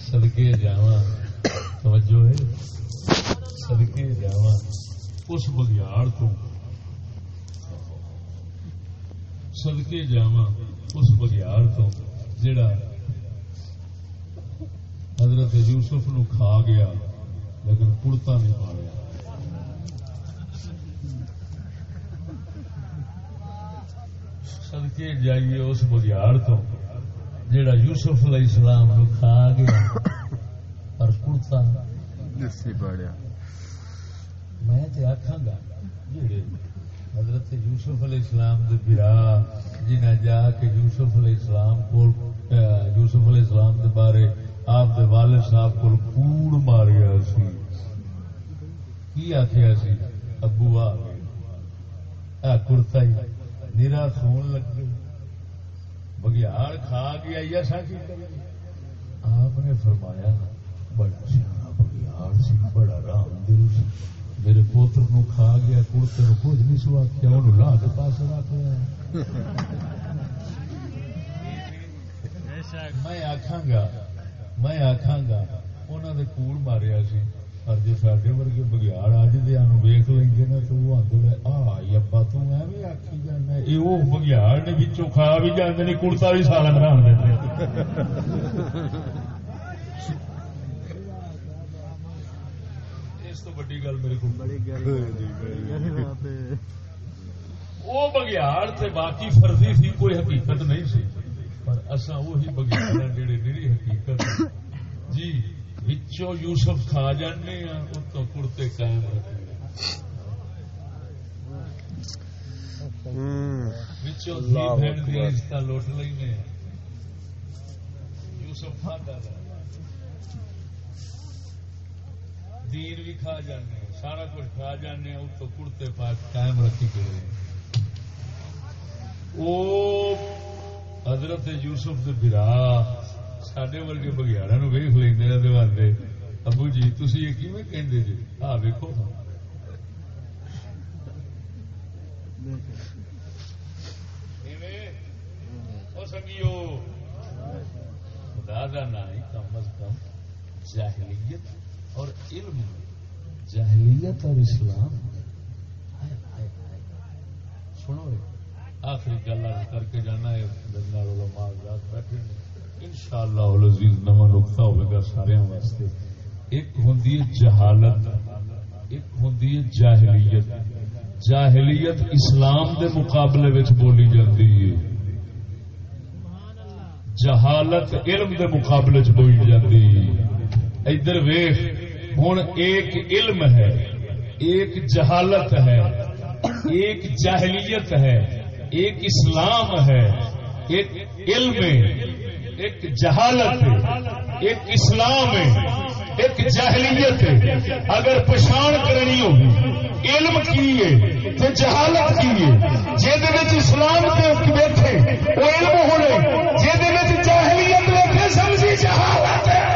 سدکے جاوا توجہ ہے سدکے جاوا اس بگیاڑ تو سدکے جاوا اس بگیاڑ تو جڑا حضرت یوسف نو کھا گیا لیکن کڑتا نہیں پایا سدکے جائیے اس بگیاڑ تو جڑا یوسف علیہ السلام نو کھا گیا پر کڑتا میں تے آخا گا حضرت یوسف علیہ السلام دے برا جنہیں جا کے یوسف علیہ السلام کو یوسف علیہ السلام دے بارے آپ دے والد صاحب کو کوڑ ماریا سی۔ کی آخیا سی؟ ابو آ گئے۔ کرتا ہی۔ نیرا سون لگ گئی بگیاڑ کھا گیا یا ساکی آپ نے فرمایا، بڑا سیاح بگیاڑ سی، بڑا رام دل سی۔ میرے پوتر نو کھا گیا، کڑتے نو کچھ نہیں سوا کیا، انہوں لا کے پاس رکھ لیا۔ میں آخا گا، میں آخا گا انہوں نے کوڑ ماریا سی۔ پر جی سڈے ورگے بگیاڑ اج دیا ویخ لیں گے نا تو وہ آدھے آ ابا تھی آخی جانا یہ وہ بگیاڑ نے بچوں کھا بھی جانے نہیں کڑتا بھی سالا بنا اس تو بڑی گل میرے کو بڑی گل وہ بگیاڑ تے باقی فرضی تھی کوئی حقیقت نہیں سی پر اصا وہی بگیاڑ جڑے میری حقیقت جی بچوں یوسف کھا جانے ہاں اتوں کڑتے قائم رکھنے تھی لوٹ لینے۔ یوسف رہا دین بھی کھا جانے سارا کچھ کھا جانے اتوں کڑتے پاک قائم رکھی گئے وہ حضرت یوسف کے برا سڈے ورگے بگیاڑا نو ویخ لینا آدھے ابو جی تھی یہ کیون جی آ ویکو سنگیو خدا کا نام ہی کم از کم جاہلیت اور علم جاہلیت اور اسلام سنو آخری گل کر کے جانا ہے بیٹھے ان شاء اللہ نواں نقطہ ہوگا سارے واسطے۔ ایک ہوں جہالت، ایک ہوں جاہلیت۔ جاہلیت اسلام دے مقابلے وچ بولی جاتی ہے۔ جہالت علم دے مقابلے چ بولی جاتی ہے۔ ادھر ویخ ہوں ایک علم ہے، ایک جہالت ہے، ایک جاہلیت ہے، ایک اسلام ہے، ایک علم ہے۔ ایک جہالت ہے ایک اسلام ہے ایک جہلیت ہے۔ اگر پچھان کرنی ہوگی علم کی ہے تو جہالت کی ہے۔ جہد اسلام کے بیٹھے وہ علم ہونے۔ جہد جہلیت بیٹھے سمجھی جہالت ہے۔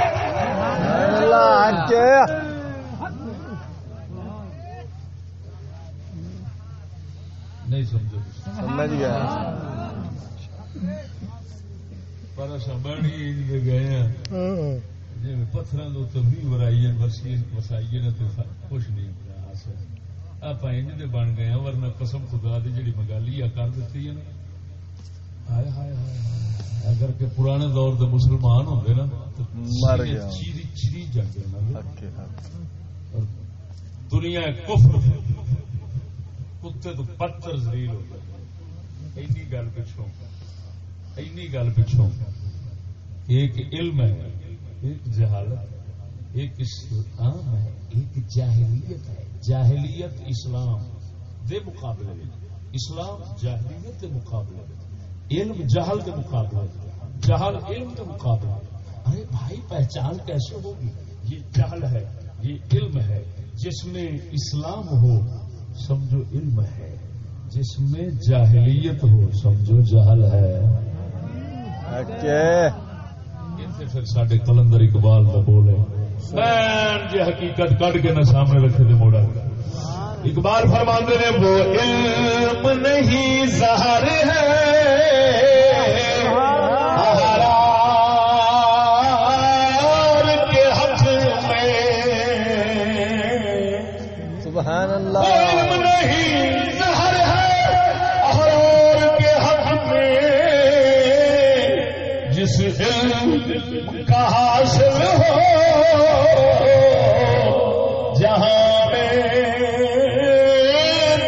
نہیں سمجھو۔ سمجھ گیا۔ پر بڑی گئے ہیں جی پتھر بھی ورائی نا تو کچھ نہیں آپ انج بن گئے ہیں ورنہ قسم خدا دی جڑی مگالی ہے کر دیتی ہے نا ہائے ہائے ہائے اگر کہ پرانے دور دے مسلمان ہوتے نا تو مر گیا چیری چیری جاتے نا اور دنیا کفر کتے تو پتھر زلیل ہو گئے اینی گل پچھوں اینی گل پچھوں۔ ایک علم ہے، ایک جہالت ایک اسلام ہے ہاں، ایک جاہلیت ہے۔ جاہلیت اسلام دے مقابلے میں۔ اسلام جاہلیت کے مقابلے میں۔ علم جہل کے مقابلے میں۔ جہل علم کے مقابلے میں۔ ارے بھائی، پہچان کیسے ہوگی؟ یہ جہل ہے، یہ علم ہے۔ جس میں اسلام ہو، سمجھو علم ہے۔ جس میں جاہلیت ہو، سمجھو جہل ہے۔ اچھا۔ پھر سڈے کلندر اقبال کا بول ہے جی حقیقت کٹ کے نہ سامنے رکھے تھے موڑا۔ اقبال فرماندے نے، وہ علم نہیں ظاہر ہے۔ کا حاصل ہو جہاں میں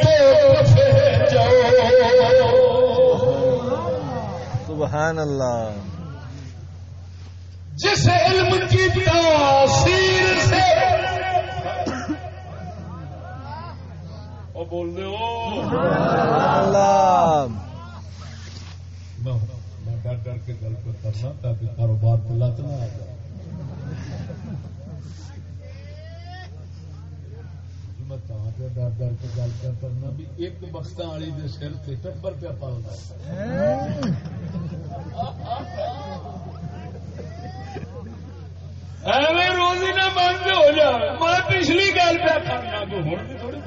تو سبحان اللہ۔ جس علم کی تاثیر سے۔ او بول دے او اللہ۔ ڈر کے گل کو کرنا تاکہ کاروبار پہ لت نہ آ جائے میں پہ ڈر ڈر کے گل کیا کرنا بھی ایک وقت والی دے سر سے ٹبر پہ پالنا ایویں روزی نہ بند ہو جا میں پچھلی گل پہ کرنا تو ہوں بھی تھوڑی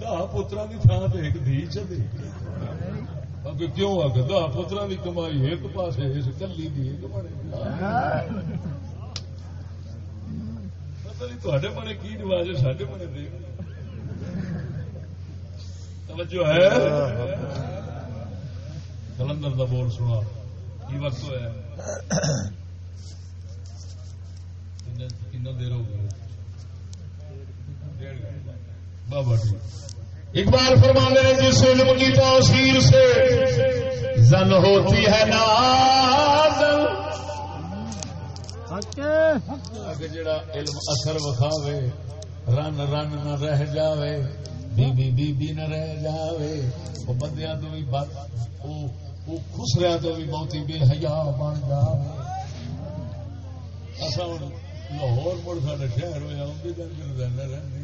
دہ پترا کی تھان سے ایک دھی چلے اگر کیوں آ کے دہ پترا کی کمائی ایک پاس اس کلی دی ایک بنے کی رواج ہے ساڈے بنے دیکھ توجہ ہے کلندر دا بول سنا۔ کی وقت ہوا کتنا دیر ہو گئی ڈیڑھ گھنٹہ بابا ٹھیک اقبال فرمانے ہیں جس علم کی تاثیر سے زن ہوتی ہے اگر جڑا علم اثر وکھاوے رن رن نہ رہ جاوے بی بی بی بی نہ رہ جاوے وہ بندیاں تو بھی بات وہ خسریا تو بھی بہت بے حیا بن جاوے۔ اصا ہوں لاہور مڑ سارا شہر ہوا اندر رہی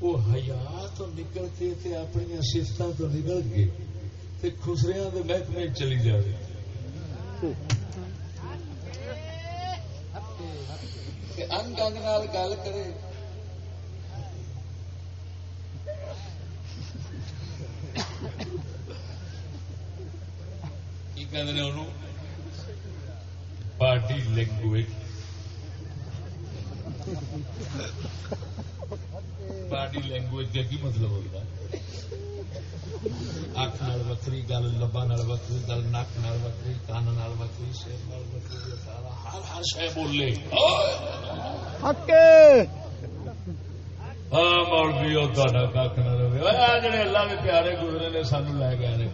وہ حیا تو نکل کے تے اپنی سفت تو نکل کے تے خسریا کے محکمے چلی جائے انگ انگ نال گل کرے۔ کی کہتے ہیں انہوں پارٹی لینگویج۔ پارٹی لینگویج کا کی مطلب ہوتا اک نال وکری گل لبا نال وکری گل نک نال وکری کان نال وکری سر نال وکری سارا ہر ہر شے بولے ہاں مولوی کھ نہ رہے جڑے اللہ کے پیارے گزرے نے سانو لے گئے نے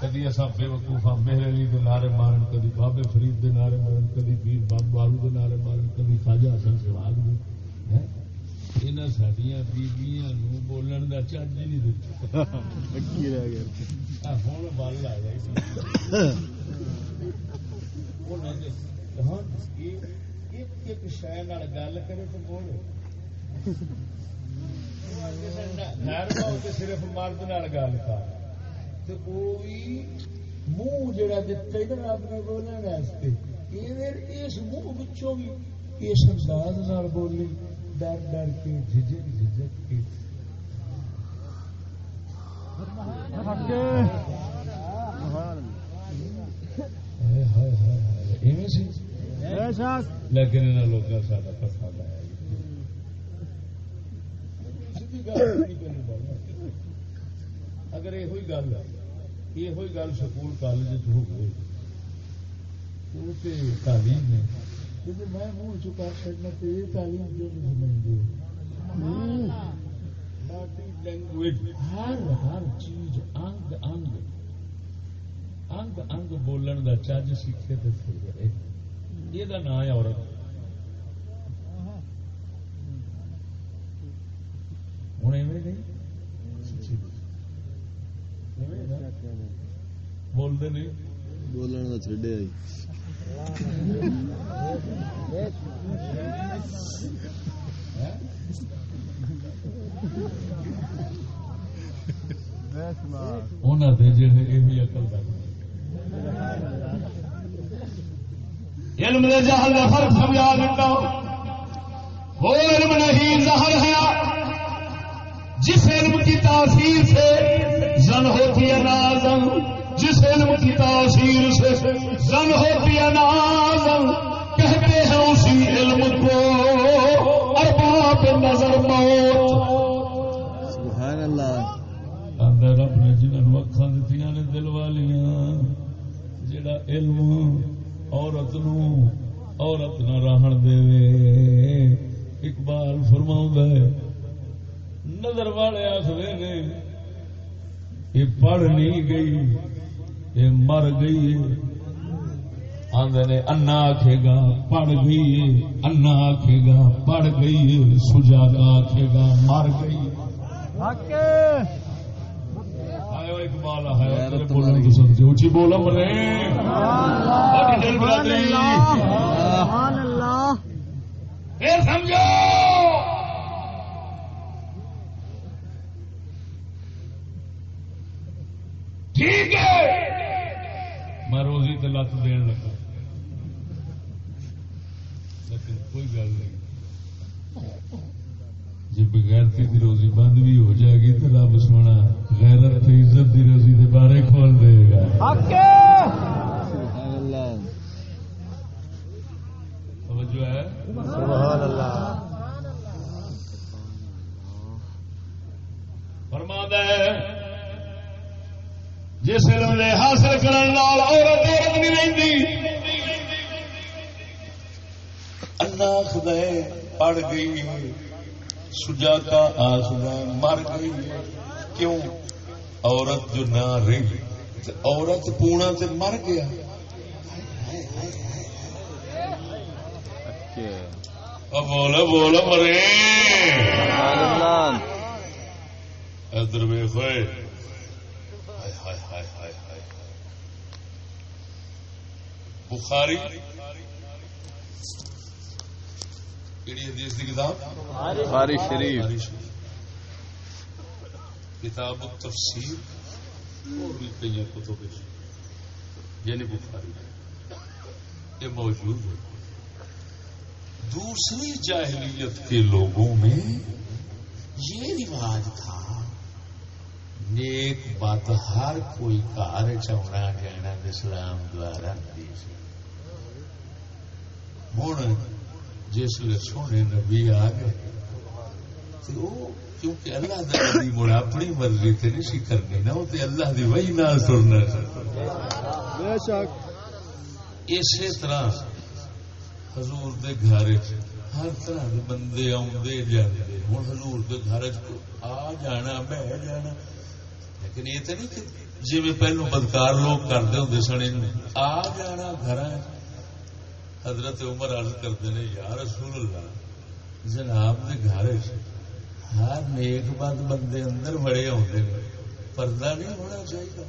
کدی اصا بے وقوفا میرے علی دے نعرے مارن کدی بابے فرید دے نعرے مارن کدی پیر باب بالو دے نعرے مارن کدی خواجہ حسن سواگ دے یہاں سڈیا بیبیاں بولن کا چج ہی نہیں دتا ہوں بل آ ایک شہ گل کرے تو بول صرف مرد گل کر منہ جڑا دتا ادھر اپنے بولنے واسطے اس منہ بچوں بھی اس انداز بولی ڈر ڈر کے جھجک جھجک کے لیکن انہوں لوگ سا پسند آیا۔ اگر یہ گل یہ گل سکول کالج ہو گئی تعلیم نے میں منہ تو یہ تعلیم نہیں لینگویج ہر ہر چیز انگ انگ انگ انگ بولن کا چج سیکھے تو پھر یہ نام ہے عورت۔ ہوں ایویں نہیں؟ بولتے نہیں؟ بولن کا چڈیا جی اقل علم دے جہل کا فرق سمجھا دیتا وہ علم نہیں زہر ہے جس علم کی تاثیر سے زن ہوتی ہے نازم جس علم کی تاثیر سے زن ہوتی ہے نازم کہتے ہیں اسی علم کو ارباب نظر موت۔ سبحان اللہ اندر اپنے جنہوں اکھان دیتی نے دل والیاں جڑا علم عورت نو عورت نہ رہن دے اقبال فرماؤں ہے نظر والے آخر نے یہ پڑھ نہیں گئی۔ یہ مر گئی آدھے نے انا آخے گا پڑ گئی ہے۔ انا آخے گا پڑ گئی ہے۔ سجاگا آخے گا مر گئی آئے اقبال آیا تیرے بولن تو سمجھے اچھی بولا مرے سبحان اللہ۔ پھر سمجھو۔ ٹھیک ہے۔ میں روزی تو لت دین لگا لیکن کوئی گل نہیں۔ جی بغیرتی کی روزی بند بھی ہو جائے گی تو رب سونا غیرت تے عزت دی روزی کے بارے کھول دے گا۔ سبحان اللہ توجہ ہے؟ سبحان اللہ۔ فرما ہے جس علم نے حاصل کرنے عورت عورت نہیں رہتی اللہ خدا پڑ گئی۔ سجا کا آخر مر گئی۔ کیوں؟ عورت جو نہ رہی عورت پونا تے مر گیا۔ بول بول مرے۔ ادھر ویخ ہوئے ہائے ہائے ہائے ہائے ہائے بخاری کیڑی حدیث کی کتاب؟ بخاری شریف۔ کتاب التفسیر. اور بھی کئی کتب یعنی بخاری. یہ موجود ہے دوسری جاہلیت کے لوگوں میں یہ رواج تھا نیک بات ہر کوئی کار چونا جانا اسلام دوارا ہوں جس لے سونے نبی آ گئے تو کیونکہ اللہ دا نبی مڑ اپنی مرضی تے نہیں سی کرنی نا وہ اللہ دی وہی نال سننا بے شک اسی طرح حضور دے گھر ہر طرح دے بندے آدھے جانے ہوں حضور دے گھر آ جانا بہ جانا لیکن یہ تو نہیں کہ جی پہلو بدکار لوگ کرتے ہوں سن آ جانا گھر حضرت عمر عرض کرتے ہیں یا رسول اللہ جناب دے گھر ہر نیک بد بندے اندر بڑے آتے ہیں پردہ نہیں ہونا چاہیے۔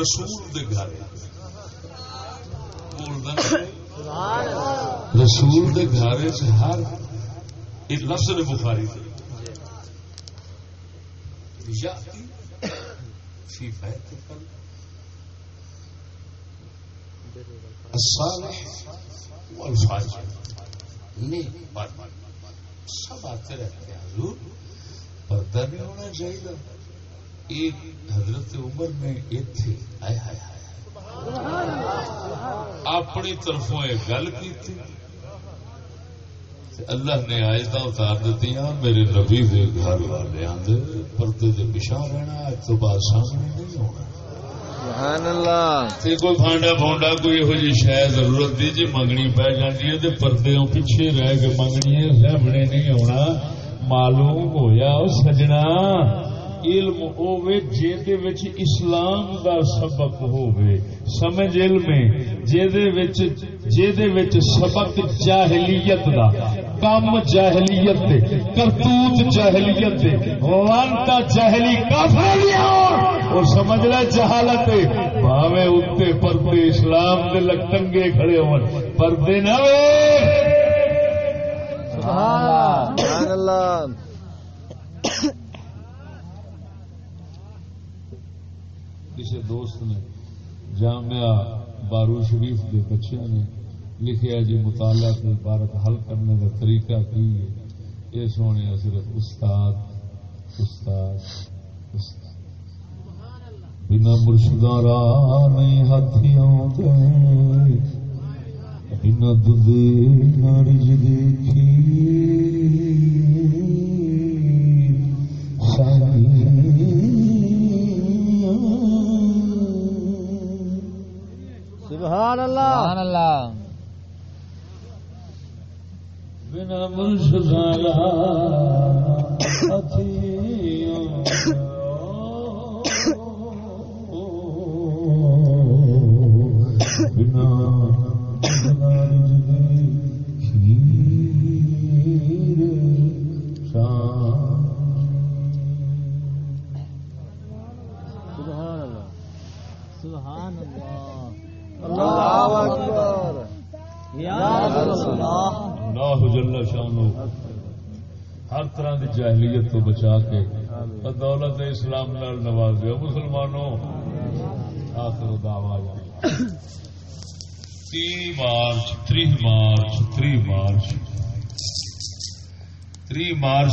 رسول دے گھر۔ رسول دے گھر ہر ایک لفظ نے بخاری۔ یاتی فی الصالح والفاجر۔ نیک بد سب آتے رہتے ہیں حضور۔ پردہ نہیں ہونا چاہیے۔ ایک حضرت عمر میں ایک تھے۔ آئے ہائے ہائے اپنی طرفوں ایک گل کی تھی۔ اللہ نے آیت اتار دیتی میرے نبی دے گھر والے آدھے پردے دے پچھا رہنا اج تو بعد سامنے نہیں ہونا۔ سبحان اللہ تے کوئی بھانڈا بھونڈا کوئی یہو جی ضرورت دی جی منگنی پی جاتی ہے تے پیچھے رہ کے منگنی ہے سامنے نہیں ہونا۔ معلوم ہویا او سجنا۔ علم ہوے جے وچ اسلام دا سبق ہوے سمجھ علم جے وچ سبق جاہلیت دا۔ کم جاہلیت دے کرتوت جاہلیت دے۔ وانتا جاہلی کافر اور سمجھ لے جہالت بھاوے اتنے پردے اسلام دے لٹنگے کھڑے ہون۔ پردے نہ وے۔ سبحان اللہ۔ کسی دوست نے جامعہ بارو شریف کے بچوں نے لکھیا جی مطالعہ کے عبارت حل کرنے کا طریقہ کی ہے؟ یہ سونے صرف استاد استاد استاد۔ بنا مرشدہ راہ نہیں ہاتھیوں دے بنا ددے نارج دیکھی سبحان اللہ. سبحان اللہ. بنا منشد لا سبحان اللہ. اللہ اکبر۔ یا رسول اللہ۔ اللہ جل شانو ہر طرح کی جاہلیت تو بچا کے دولت اسلام نال نواز دیا مسلمانوں آخر دعواز تی مارچ تری مارچ تری مارچ۔ تری مارچ